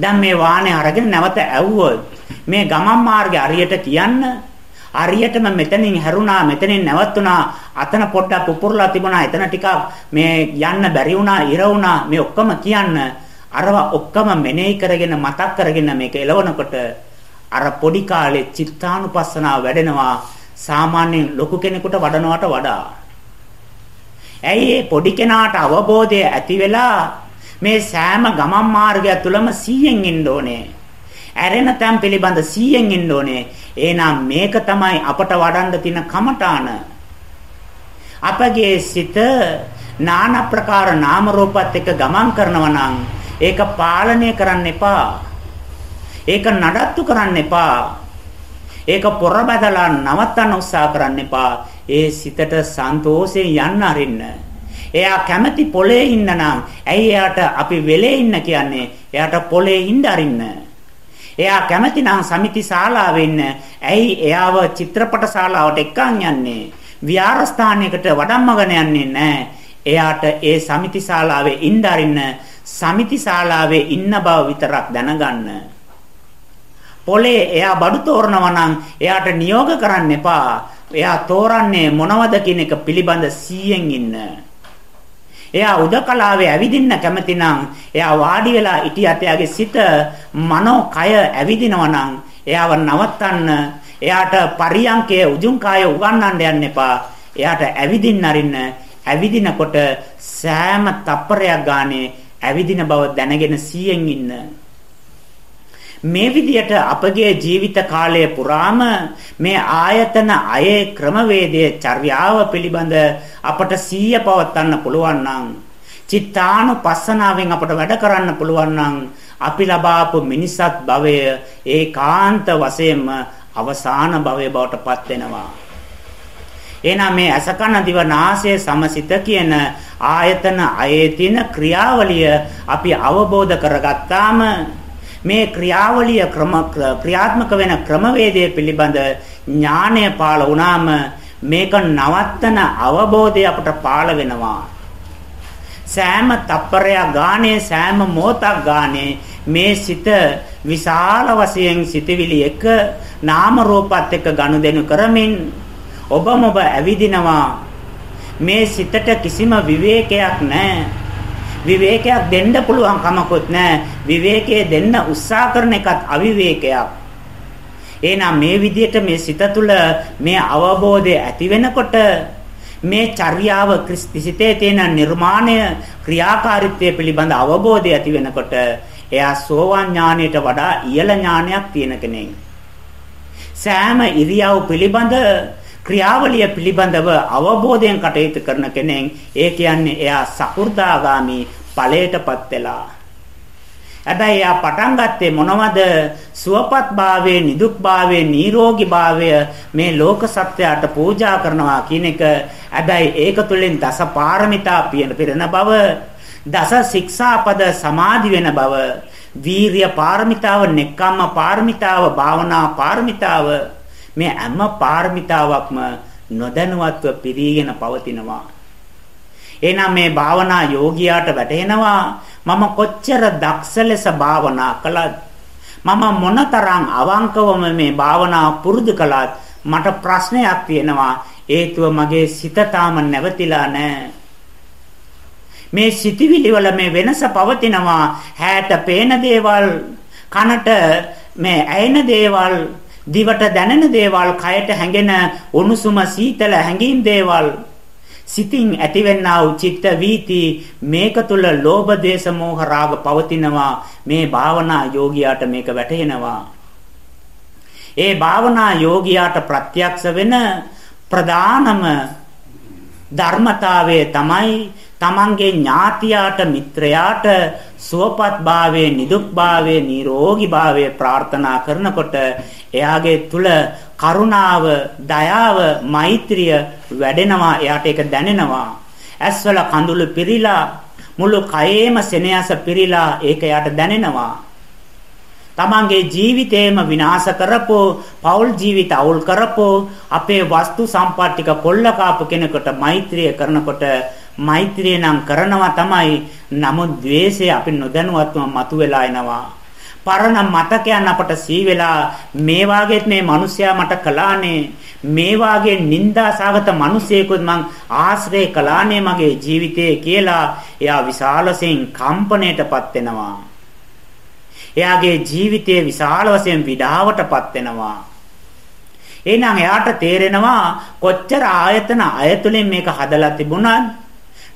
දැන් මේ වාහනේ අරගෙන නැවත ඇව්වොත් මේ ගමන් මාර්ගේ අරියට කියන්න හරියටම මෙතනින් හැරුණා මෙතනින් නැවතුණා අතන පොඩ්ඩක් පුපුරලා තිබුණා එතන ටිකක් මේ යන්න බැරි වුණා ඉර වුණා මේ ඔක්කොම කියන්න අරවා ඔක්කොම මෙනෙහි කරගෙන මතක් කරගෙන මේක එලවනකොට අර පොඩි කාලේ චිත්තානුපස්සනාව වැඩෙනවා. සාමාන්‍යයෙන් ලොකු කෙනෙකුට වඩනවට වඩා. ඇයි පොඩි කෙනාට අවබෝධය ඇති වෙලා මේ සෑම ගමන් මාර්ගය තුළම 100න් ඉන්න ඕනේ ඇරෙන තැන් පිළිබඳ 100න් ඉන්න ඕනේ. එහෙනම් මේක තමයි අපට වඩන්න තියෙන කමඨාන. අපගේ සිත නාන ප්‍රකාර නාම රූපات එක්ක ගමන් කරනවා නම් ඒක පාලනය කරන්න එපා. ඒක නඩත්තු කරන්න එපා. ඒක පොර බදලා නවත්තන්න උත්සාහ කරන්න එපා. ඒ සිතට සන්තෝෂයෙන් යන්න අරින්න. එයා කැමති පොලේ ඉන්න නම් ඇයි එයාට අපි වෙලේ ඉන්න කියන්නේ? එයාට පොලේ ඉන්න අරින්න. එයා කැමති නම් සමිති ශාලාවේ ඉන්න. ඇයි එයාව චිත්‍රපට ශාලාවට එක්කන් යන්නේ? විහාරස්ථානයකට වඩම්මගෙන යන්නේ නැහැ. එයාට ඒ සමිති ශාලාවේ ඉන්න අරින්න සමිති ශාලාවේ ඉන්න බව විතරක් දැනගන්න. පොලේ එයා බඩු තෝරනවා නම් එයාට නියෝග කරන්න එපා. එයා තෝරන්නේ මොනවද කියන එක පිළිබඳ 100න් ඉන්න. එයා උදකලාවේ ඇවිදින්න කැමති නම් එයා වාඩි වෙලා ඉටියට එයාගේ සිත මනෝ කය ඇවිදිනවා නම් එයාව නවත්තන්න එයාට පරියංකයේ උජුං කාය උගන්වන්න යන්න එපා. එයාට ඇවිදින්න අරින්න ඇවිදිනකොට සෑම තප්පරයක් ගානේ ඇවිදින බව දැනගෙන සීයෙන් ඉන්න. මේ විදියට අපගේ ජීවිත කාලය පුරාම මේ ආයතන අයේ ක්‍රමවේදයේ චර්යාව පිළිබඳ අපට සීය පවත්වන්න පුළුවන් නම් චිත්තානුපස්සනාවෙන් අපට වැඩ කරන්න පුළුවන් නම් අපි ලබාපු මිනිසත් භවය ඒකාන්ත වශයෙන්ම අවසාන භවය බවට පත් වෙනවා. එහෙනම් මේ අසකන දිව නාසය සමසිත කියන ආයතන අයේ තියෙන ක්‍රියාවලිය අපි අවබෝධ කරගත්තාම මේ ක්‍රියාවලිය ක්‍රම ක්‍රියාත්මක වෙන ක්‍රමවේදය පිළිබඳ ඥානය පාළ වුණාම මේක නවත්තන අවබෝධය අපට පාළ වෙනවා. සෑම තප්පරයක් ගානේ සෑම මොහොතක් ගානේ මේ සිත විශාල වශයෙන් සිතවිලි එක නාම රූපات එක්ක ගනුදෙනු කරමින් ඔබම ඔබ ඇවිදිනවා. මේ සිතට කිසිම විවේකයක් නැහැ. විවේකයක් දෙන්න පුළුවන් කමකුත් නැහැ. විවේකයේ දෙන්න උත්සාහ කරන එකත් අවිවේකයක්. එහෙනම් මේ විදිහට මේ සිත තුළ මේ අවබෝධය ඇති වෙනකොට මේ චර්යාව ක්‍රිස්තිසිතේ තියෙන නිර්මාණය ක්‍රියාකාරීත්වය පිළිබඳ අවබෝධය ඇති වෙනකොට එයා සෝවාන් ඥානයට වඩා ඉහළ ඥානයක් තියෙන කෙනෙක්. සෑම ඉරියව් පිළිබඳ ක්‍රියාවලිය පිළිබඳව අවබෝධයෙන් කටයුතු කරන කෙනෙක් ඒ කියන්නේ එයා සකු르දාගාමි ඵලයටපත් වෙලා. හැබැයි එයා පටන් ගත්තේ මොනවද? සුවපත් භාවයේ නිදුක් භාවයේ නිරෝගී භාවය මේ ලෝක සත්‍යයට පූජා කරනවා කියන එක. හැබැයි ඒක තුළින් දස පාරමිතා පිරෙන බව දස ශික්ෂාපද සමාදි වෙන බව වීරිය පාරමිතාව නෙක්ඛම්ම පාරමිතාව භාවනා පාරමිතාව මේ හැම පාරමිතාවක්ම නොදැනුවත්ව පිරීගෙන පවතිනවා. එහෙනම් මේ භාවනා යෝගියාට වැටහෙනවා මම කොච්චර දක්ෂ ලෙස භාවනා කළත් මම මොනතරම් අවංකවම මේ භාවනා පුරුදු කළත් මට ප්‍රශ්නයක් තියෙනවා. හේතුව මගේ සිත තාම නැවතිලා නැහැ. මේ සිටිවිලි වල මේ වෙනස පවතිනවා. හැට පේන දේවල් කනට මේ ඇයෙන දේවල් දිවට දැනෙන දේවල්, කයට හැඟෙන උණුසුම සීතල හැඟීම් දේවල්, සිතින් ඇතිවෙනා වූ චිත්ත වීති මේක තුල ලෝභ, දේශ, මෝහ, රාග පවතිනවා. මේ භාවනා යෝගියාට මේක වැටහෙනවා. ඒ භාවනා යෝගියාට ප්‍රත්‍යක්ෂ වෙන ප්‍රධානම ධර්මතාවය තමයි තමන්ගේ ඥාතියාට මිත්‍රයාට සුවපත් භාවයේ නිදුක් භාවයේ නිරෝගී භාවයේ ප්‍රාර්ථනා කරනකොට එයාගේ තුල කරුණාව, දයාව, මෛත්‍රිය වැඩෙනවා. එයාට ඒක දැනෙනවා. ඇස්වල කඳුළු පිරීලා මුළු කයේම සෙනෙහස පිරීලා ඒක එයාට දැනෙනවා. තමන්ගේ ජීවිතේම විනාශ කරපෝ පෞල් ජීවිත අවුල් කරපෝ අපේ වස්තු සම්පත් ටික කොල්ල කාපු කෙනෙකුට මෛත්‍රිය කරනකොට මෛත්‍රිය නම් කරනවා තමයි. නමුත් द्वේෂය අපි නොදැනුවත්වම මතුවලා එනවා. පරණ මතකයන් අපට සීවෙලා මේ වාගේත් මේ මිනිසයා මට කළානේ මේ වාගේ නිന്ദාසගත මිනිසෙකුත් මං ආශ්‍රය කළානේ මගේ ජීවිතේ කියලා එයා විශාලසෙන් කම්පණයටපත් වෙනවා. එයාගේ ජීවිතයේ විශාල වශයෙන් විඩාවටපත් වෙනවා. එහෙනම් එයාට තේරෙනවා කොච්චර ආයතන අයතුලින් මේක හදලා තිබුණත්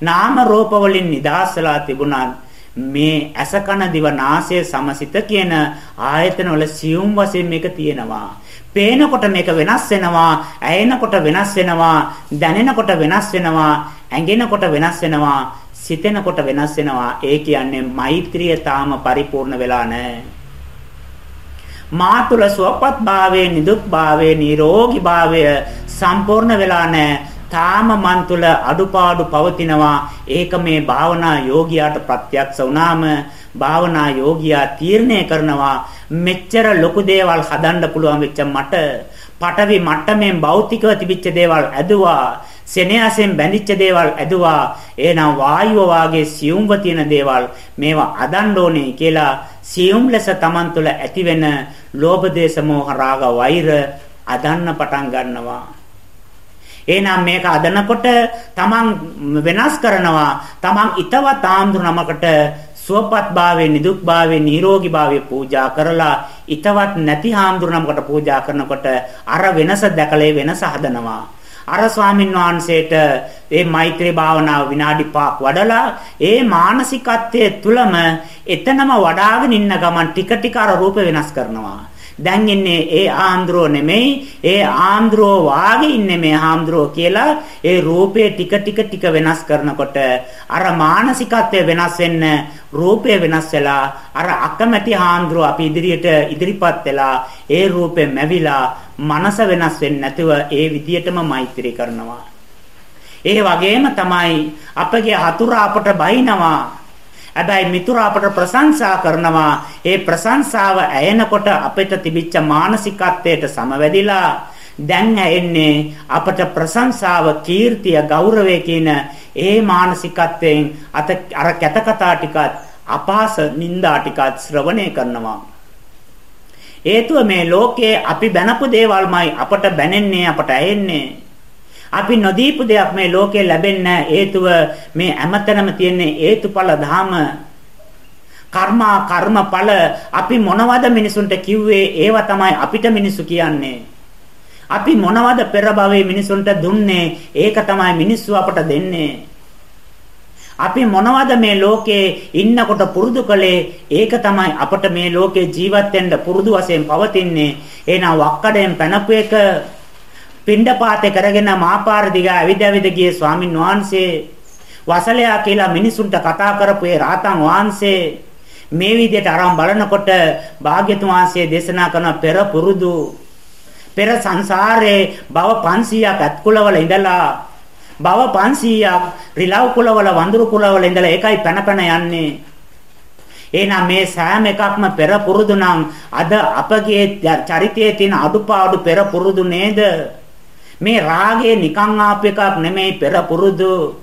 නාම රූප වලින් නිදාසලා තිබුණත් මේ ඇස කන දිව නාසය සමසිත කියන ආයතන වල සියුම් වශයෙන් මේක තියෙනවා. පේනකොට මේක වෙනස් වෙනවා, ඇයෙනකොට වෙනස් වෙනවා, දැනෙනකොට වෙනස් වෙනවා, ඇඟෙනකොට වෙනස් වෙනවා, සිතෙනකොට වෙනස් වෙනවා. ඒ කියන්නේ මෛත්‍රිය තාම පරිපූර්ණ වෙලා නැහැ. මාතුල සුවපත් භාවයේ නිදුක් භාවයේ නිරෝගී භාවය සම්පූර්ණ වෙලා නැහැ. තාම මන් තුළ අඩුපාඩු පවතිනවා. ඒක මේ භාවනා යෝගියාට ප්‍රත්‍යක්ෂ වුණාම භාවනා යෝගියා තීරණය කරනවා මෙච්චර ලොකු දේවල් හදන්න පුළුවන් වෙච්ච මට පටවි මට්ටමෙන් භෞතිකව තිබිච්ච දේවල් ඇදුවා සෙනෙහසෙන් බැඳිච්ච දේවල් ඇදුවා. එහෙනම් වායුව වාගේ සියුම්ව තියෙන දේවල් මේවා අදන්න ඕනේ කියලා සියුම් ලෙස Taman තුළ ඇතිවෙන ලෝභ දේශ මොහ රාග වෛර අදන්න පටන් ගන්නවා. එහෙනම් මේක අදනකොට තමන් වෙනස් කරනවා. තමන් ිතවත් ආම්දුනමකට සුවපත් භාවයේ නිදුක් භාවයේ නිරෝගී භාවයේ පූජා කරලා ිතවත් නැති ආම්දුනමකට පූජා කරනකොට අර වෙනස දැකලා වෙනස හදනවා. අර ස්වාමින් වහන්සේට මේ මෛත්‍රී භාවනාව විනාඩි 5ක් වඩලා ඒ මානසිකත්වයේ තුලම එතනම වඩාගෙන ඉන්න ගමන් ටික ටික අර රූප වෙනස් කරනවා. දැන් ඉන්නේ ඒ ආන්ද්‍රෝ නෙමෙයි ඒ ආන්ද්‍රෝ වාගේ ඉන්නේ මේ ආන්ද්‍රෝ කියලා ඒ රූපේ ටික ටික ටික වෙනස් කරනකොට අර මානසිකත්වය වෙනස් වෙන්න රූපය වෙනස් වෙලා අර අකමැති ආන්ද්‍රෝ අපි ඉදිරියට ඉදිරිපත් වෙලා ඒ රූපේ මැවිලා මනස වෙනස් වෙන්නේ නැතුව ඒ විදියටම මෛත්‍රී කරනවා. ඒ වගේම තමයි අපගේ හතුරා අපට බයිනවා හැබැයි මිතුරා අපට ප්‍රශංසා කරනවා. ඒ ප්‍රශංසාව ඇයෙනකොට අපිට තිබිච්ච මානසිකත්වයට සමවැදිලා දැන් ඇෙන්නේ අපට ප්‍රශංසාව, කීර්තිය, ගෞරවය කියන ඒ මානසිකත්වයෙන් අත අර කැතකතා ටිකත් අපාස නිന്ദා ටිකත් ශ්‍රවණය කරනවා. හේතුව මේ ලෝකයේ අපි බැනපු දේවල්මයි අපට බැනෙන්නේ අපට ඇහෙන්නේ අපි නොදීපු දෙයක් මේ ලෝකේ ලැබෙන්නේ හේතුව මේ හැමතැනම තියෙන හේතුඵල ධාම කර්මා කර්මඵල අපි මොනවද මිනිසුන්ට කිව්වේ? ඒවා තමයි අපිට මිනිසු කියන්නේ. අපි මොනවද පෙර භවයේ මිනිසුන්ට දුන්නේ? ඒක තමයි මිනිස්සු අපට දෙන්නේ. අපි මොනවද මේ ලෝකේ ඉන්නකොට පුරුදු කළේ? ඒක තමයි අපට මේ ලෝකේ ජීවත් වෙන්න පුරුදු වශයෙන් පවතින්නේ. එහෙනම් වක්කඩයෙන් පැනපු එක පිණ්ඩපාතේ කරගෙන මාපාර දිගා ඇවිද ඇවිද ගියේ ස්වාමින් වහන්සේ වසලයා කියලා මිනිසුන්ට කතා කරපු ඒ රාතන් වහන්සේ මේ විදිහට අරන් බලනකොට භාග්‍යතුන් වහන්සේ දේශනා කරන පෙර පුරුදු පෙර සංසාරේ භව 500ක් ඇත්කුලවල ඉඳලා භව 500ක් රිලව් කුලවල වඳුරු කුලවල ඉඳලා ඒකයි පැන පැන යන්නේ. එහෙනම් මේ සෑම එකක්ම පෙර පුරුදු නම් අද අපගේ චරිතයේ තියෙන අඩුපාඩු පෙර පුරුදු නේද? මේ රාගය නිකන් ආපු එකක් නෙමෙයි පෙර පුරුදු.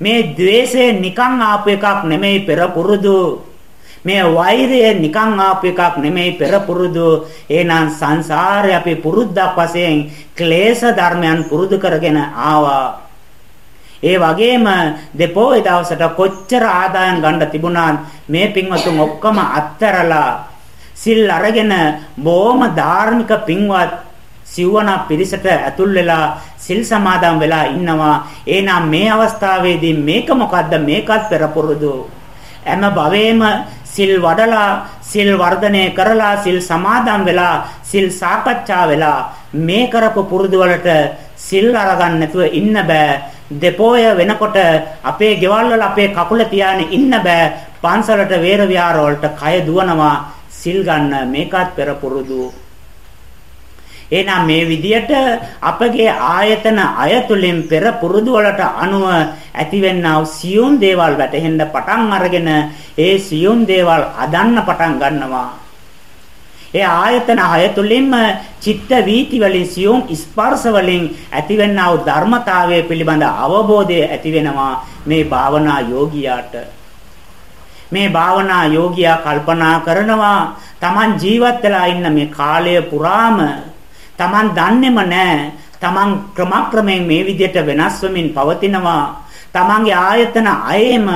මේ द्वේෂය නිකන් ආපු එකක් නෙමෙයි පෙර පුරුදු. මේ වෛරය නිකන් ආපු එකක් නෙමෙයි පෙර පුරුදු. එහෙනම් සංසාරේ අපි පුරුද්දක් වශයෙන් ක්ලේශ ධර්මයන් පුරුදු කරගෙන ආවා. ඒ වගේම දෙපොයේ දවසට කොච්චර ආදායම් ගන්න තිබුණාද මේ පින්වතුන් ඔක්කොම අත්තරලා සිල් අරගෙන බොහොම ධාර්මික පින්වත් සිව්වනා පිරිසට ඇතුල් වෙලා සිල් සමාදන් වෙලා ඉන්නවා. එහෙනම් මේ අවස්ථාවේදී මේක මොකද්ද? මේකත් පෙරපුරුදු. හැම භවෙම සිල් වඩලා සිල් වර්ධනය කරලා සිල් සමාදන් වෙලා සිල් සාකච්ඡා වෙලා මේ කරපු පුරුදු වලට සිල් අරගන්න නැතුව ඉන්න බෑ දෙපෝය වෙනකොට අපේ ගෙවල් වල අපේ කකුල තියාගෙන ඉන්න බෑ පන්සලට වේර විහාර වලට කය දුවනවා සිල් ගන්න මේකත් පෙර පුරුදු එහෙනම් මේ විදියට අපගේ ආයතන අයතුලින් පෙර පුරුදු වලට අනුව ඇතිවෙනා සියුම් දේවල් වැටහෙන්න පටන් අරගෙන ඒ සියුම් දේවල් අදන්න පටන් ගන්නවා. ඒ ආයතන අයතුලින්ම චිත්ත වීති වලින් සියුම් ස්පර්ශ වලින් ඇතිවෙනා වූ ධර්මතාවය පිළිබඳ අවබෝධය ඇතිවෙනවා මේ භාවනා යෝගියාට. මේ භාවනා යෝගියා කල්පනා කරනවා Taman ජීවත් වෙලා ඉන්න මේ කාලය පුරාම Taman දන්නේම නැහැ. Taman ක්‍රමක්‍රමයෙන් මේ විදිහට වෙනස් වෙමින් පවතිනවා. Tamanගේ ආයතන අයෙම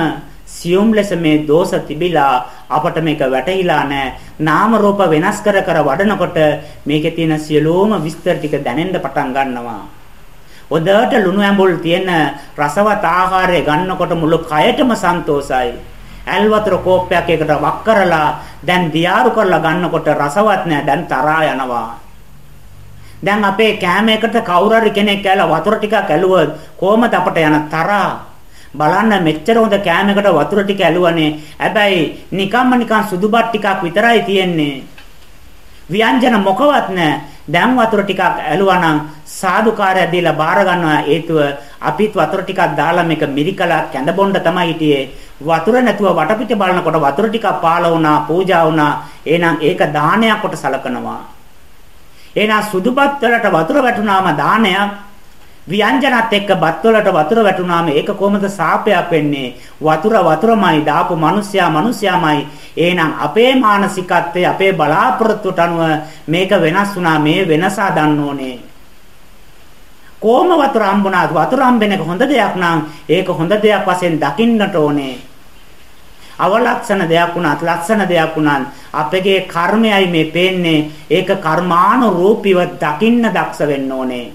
සියුම් ලෙස මේ දෝෂ තිබිලා අපට මේක වැටහිලා නැහැ. නාම රූප වෙනස් කර කර වඩනකොට මේකේ තියෙන සියලුම විස්තර ටික දැනෙන්න පටන් ගන්නවා. ඔදට ලුණු ඇඹුල් තියෙන රසවත් ආහාරය ගන්නකොට මුළු කයටම සන්තෝසයි. ඇල් වතුර කෝප්පයක් එකට වක් කරලා දැන් දියාරු කරලා ගන්නකොට රසවත් නෑ දැන් තරහා යනවා. දැන් අපේ කෑම එකට කවුරු හරි කෙනෙක් කෑලා වතුර ටිකක් ඇලුවොත් කොහමද අපට යන තරහා? බලන්න මෙච්චර හොඳ කෑමකට වතුර ටික ඇලුවනේ. හැබැයි නිකම්ම නිකන් සුදු බත් ටිකක් විතරයි තියෙන්නේ. ව්‍යංජන මොකවත් නැහැ දැන් වතුර ටිකක් ඇලුවා නම් සාදුකාරය දීලා බාර ගන්නවා හේතුව අපිත් වතුර ටිකක් දාලා මේක මිරිකලා කැඳ බොන්න තමයි හිටියේ. වතුර නැතුව වටපිට බලනකොට වතුර ටිකක් පාල වුණා පූජා වුණා. එහෙනම් ඒක දානයක් කොට සලකනවා. එහෙනම් සුදුපත් වලට වතුර වැටුනාම දානයක් ව්‍යංජනත් එක්ක බත් වලට වතුර වැටුනාම ඒක කොහොමද සාපයක් වෙන්නේ? වතුර වතුරමයි දාපු මිනිස්සයා මිනිස්සයාමයි එහෙනම් අපේ මානසිකත්වයේ අපේ බලාපොරොත්තුට අනුව මේක වෙනස් වුණා මේ වෙනස හදන්න ඕනේ. කොහොම වතුර හම්බුණාද? වතුර හම්බෙන එක හොඳ දෙයක් නම් ඒක හොඳ දෙයක් වශයෙන් දකින්නට ඕනේ. අවලක්ෂණ දෙයක් වුණත් ලක්ෂණ දෙයක් වුණත් අපගේ කර්මයයි මේ පේන්නේ ඒක කර්මානුරූපීව දකින්න දක්ෂ වෙන්න ඕනේ.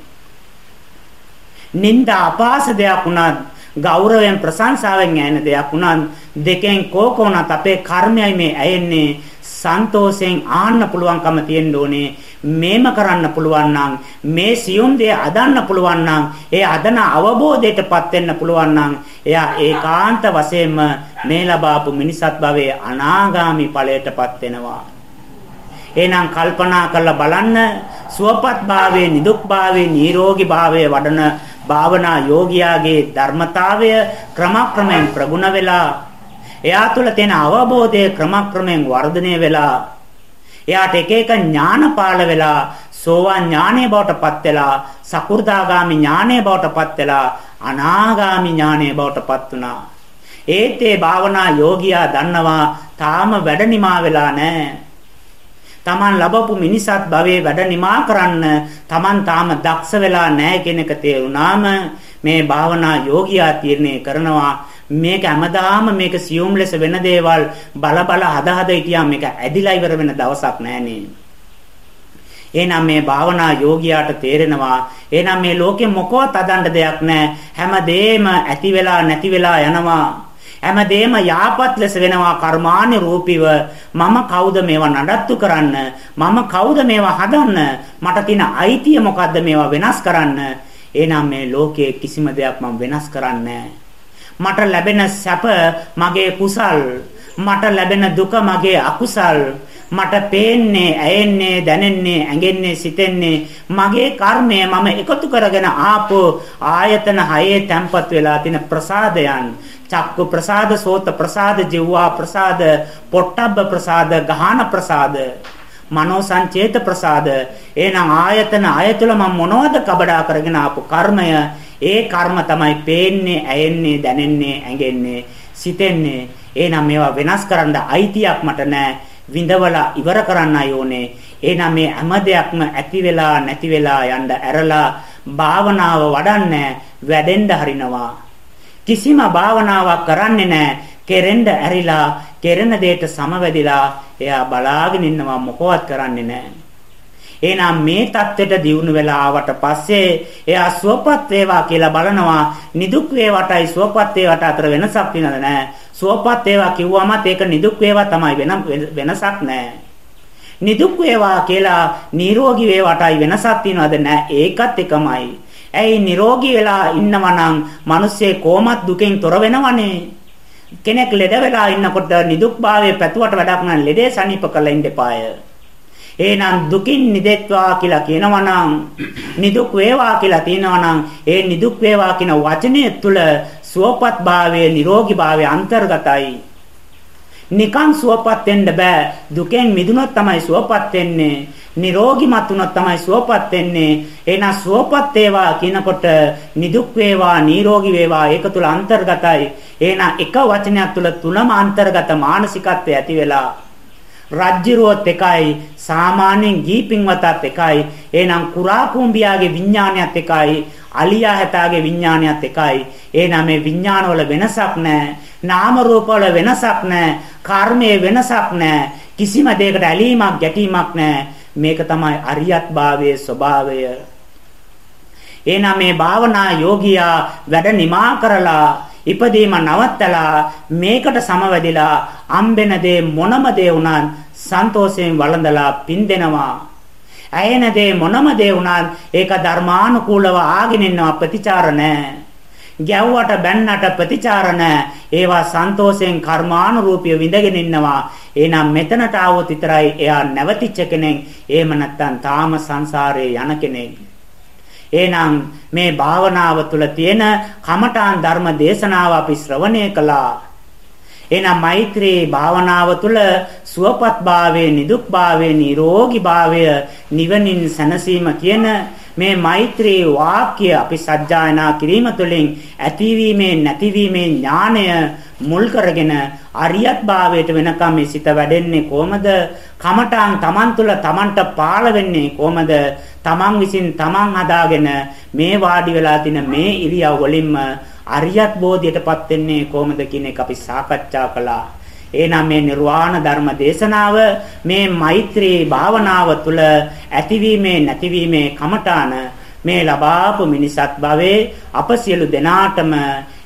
නිന്ദා අපාස දෙයක් වුණත් ගෞරවයෙන් ප්‍රශංසාවෙන් ඇහෙන දෙයක් වුණත් දෙකෙන් කෝක වුණත් අපේ කර්මයයි මේ ඇයෙන්නේ සන්තෝෂයෙන් ආන්න පුළුවන්කම තියෙන්න ඕනේ. මේම කරන්න පුළුවන් නම් මේ සියුම් දේ අදන්න පුළුවන් නම් ඒ අදන අවබෝධයටපත් වෙන්න පුළුවන් නම් එයා ඒකාන්ත වශයෙන්ම මේ ලබාපු මිනිසත් භවයේ අනාගාමි ඵලයටපත් වෙනවා. එහෙනම් කල්පනා කරලා බලන්න සුවපත් භාවයේ නිදුක් භාවයේ නිරෝගී භාවයේ වඩන භාවනා යෝගියාගේ ධර්මතාවය ක්‍රමක්‍රමයෙන් ප්‍රගුණ වෙලා එයා තුළ තියෙන අවබෝධය ක්‍රමක්‍රමයෙන් වර්ධනය වෙලා එයාට එක එක ඥාන පාළ වෙලා සෝවාන් ඥානය බවට පත් වෙලා සකු르දාගාමි ඥානය බවට පත් වෙලා අනාගාමි ඥානය බවට පත් වුණා. ඒත් ඒ භාවනා යෝගියා දන්නවා තාම වැඩ නිමා වෙලා නැහැ. Taman ලැබපු මිනිසත් භවයේ වැඩ නිමා කරන්න Taman තාම දක්ෂ වෙලා නැහැ කියන එක තේරුණාම මේ භාවනා යෝගියා තීරණය කරනවා. මේක හැමදාම මේක සියුම් ලෙස වෙන දේවල් බල බල හද හද හිටියා මේක ඇදිලා ඉවර වෙන දවසක් නෑනේ. එහෙනම් මේ භාවනා යෝගියාට තේරෙනවා එහෙනම් මේ ලෝකෙ මොකවත් අදන්න දෙයක් නෑ. හැමදේම ඇති වෙලා නැති වෙලා යනවා. හැමදේම යාපත් ලෙස වෙනවා කර්මානි රූපීව. මම කවුද මේවා නඩත්තු කරන්න? මම කවුද මේවා හදන්න? මට තියෙන අයිතිය මොකද්ද මේවා වෙනස් කරන්න? එහෙනම් මේ ලෝකයේ කිසිම දෙයක් මම වෙනස් කරන්නේ මට ලැබෙන සැප මගේ කුසල්. මට ලැබෙන දුක මගේ අකුසල්. මට පේන්නේ ඇයෙන්නේ දැනෙන්නේ ඇඟෙන්නේ සිතෙන්නේ මගේ කර්මය මම එකතු කරගෙන ආපෝ ආයතන හයේ තැම්පත් වෙලා තියෙන ප්‍රසාදයන්. චක්කු ප්‍රසාද සෝත ප්‍රසාද ජීවා ප්‍රසාද පොට්ටබ්බ ප්‍රසාද ගහන ප්‍රසාද මනෝ සංචේත ප්‍රසාද එහෙනම් ආයතන අයතුල මම මොනවද කබඩා කරගෙන ආපු කර්මය ඒ කර්ම තමයි පේන්නේ ඇයෙන්නේ දැනෙන්නේ ඇඟෙන්නේ සිතෙන්නේ එහෙනම් මේවා වෙනස් කරන්න අයිතියක් මට නැහැ විඳවලා ඉවර කරන්නයි ඕනේ එහෙනම් මේ හැම දෙයක්ම ඇති වෙලා නැති වෙලා යන්න ඇරලා භාවනාව වඩන්නේ වැඩෙන්න හරිනවා කිසිම භාවනාවක් කරන්නේ නැහැ. කෙරෙන්න ඇරිලා කෙරෙන දෙයට සමවැදිලා එයා බලාගෙන ඉන්නවා මොකවත් කරන්නේ නැහැ. එහෙනම් මේ தත්වෙට දියුණු වෙලා ආවට පස්සේ එයා සුවපත් වේවා කියලා බලනවා. නිදුක් වේවටයි සුවපත් වේවට අතර වෙනසක් වෙනද නැහැ. සුවපත් වේවා කිව්වමත් ඒක නිදුක් වේවා තමයි වෙනසක් නැහැ. නිදුක් වේවා කියලා නිරෝගී වේවටයි වෙනසක් තියනවද නැහැ. ඒකත් එකමයි. ඇයි නිරෝගී වෙලා ඉන්නවා නම් මිනිස්සේ කොහොමත් දුකෙන් තොර වෙනවනේ. කෙනෙක් ලෙඩ වෙලා ඉන්නකොට නිදුක්භාවයේ පැතුවට වැඩක් නැහැ ලෙඩේ සනීප කරලා ඉන්න එපාය. එහෙනම් දුකින් නිදෙත්වා කියලා කියනවා නම් නිදුක් වේවා කියලා තියෙනවා නම් ඒ නිදුක් වේවා කියන වචනය තුළ සුවපත් භාවයේ නිරෝගී භාවයේ අන්තර්ගතයි. නිකන් සුවපත් වෙන්න බෑ දුකෙන් මිදුනොත් තමයි සුවපත් වෙන්නේ නිරෝගිමත් වුණොත් තමයි සුවපත් වෙන්නේ. එහෙනම් සුවපත් වේවා කියනකොට නිදුක් වේවා, නිරෝගී වේවා ඒක තුල අන්තර්ගතයි. එහෙනම් එක වචනයක් තුල තුනම අන්තර්ගත මානසිකත්වය ඇති වෙලා රජ්ජිරුවත් එකයි සාමාන්‍යයෙන් ගීපින්වතත් එකයි. එහෙනම් කුරා කුඹියාගේ විඥානයත් එකයි අලියා හැතාගේ විඥානයත් එකයි. එහෙනම් මේ විඥානවල වෙනසක් නැහැ. නාම රූපවල වෙනසක් නැහැ. කර්මයේ වෙනසක් නැහැ. කිසිම දෙයකට ඇලීමක් ගැටීමක් නැහැ. මේක තමයි අරියත් භාවයේ ස්වභාවය. එහෙනම් මේ භාවනා යෝගියා වැඩ නිමා කරලා ඉපදීම නවත්තලා මේකට සමවැදිලා අම්බෙන දේ මොනම දේ වුණත් සන්තෝෂයෙන් වළඳලා පින් දෙනවා. ඇයෙන දේ මොනම දේ වුණත් ඒක ධර්මානුකූලව ආගෙන ඉන්නවා ප්‍රතිචාර නැහැ. ගැව්වට බැන්නට ප්‍රතිචාර ඒවා සන්තෝෂයෙන් කර්මානුරූපීව විඳගෙන ඉන්නවා. එහෙනම් මෙතනට ආවොත් විතරයි එයා නැවතිච්ච කෙනෙක්. එහෙම නැත්නම් තාම සංසාරේ යන කෙනෙක්. එහෙනම් මේ භාවනාව තුළ තියෙන කමඨාන් ධර්ම දේශනාව අපි ශ්‍රවණය කළා. එහෙනම් මෛත්‍රී භාවනාව තුළ සුවපත් භාවයේ නිදුක් භාවයේ නිරෝගී භාවය නිවනින් සැනසීම කියන මේ මෛත්‍රී වාක්‍ය අපි සජ්ජායනා කිරීම තුළින් ඇතිවීමේ නැතිවීමේ ඥාණය මුල් කරගෙන අරියත් භාවයට වෙනකම් මේ සිත වැඩෙන්නේ කොහමද? කමඨාන් Taman තුල Tamanට පාළ වෙන්නේ කොහමද? Taman විසින් Taman හදාගෙන මේ වාඩි වෙලා තින මේ ඉරියව් වලින්ම අරියත් බෝධියටපත් වෙන්නේ කොහොමද කියන එක අපි සාකච්ඡා කළා. එහෙනම් මේ නිර්වාණ ධර්ම දේශනාව මේ මෛත්‍රී භාවනාව තුළ ඇතිවීමේ නැතිවීමේ කමඨාන මේ ලබාපු මිනිසත් භවයේ අප සියලු දෙනාටම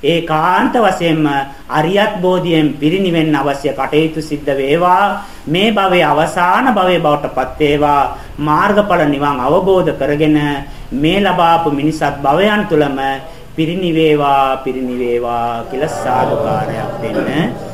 ඒකාන්ත වශයෙන්ම අරියත් බෝධියෙන් පිරිනිවෙන්න අවශ්‍ය කටයුතු සිද්ධ වේවා. මේ භවයේ අවසාන භවයේ බවට පත් වේවා. මාර්ගඵල නිවන් අවබෝධ කරගෙන මේ ලබාපු මිනිසත් භවයන් තුලම පිරිනිවේවා පිරිනිවේවා කියලා සාදුකාරයක් දෙන්න.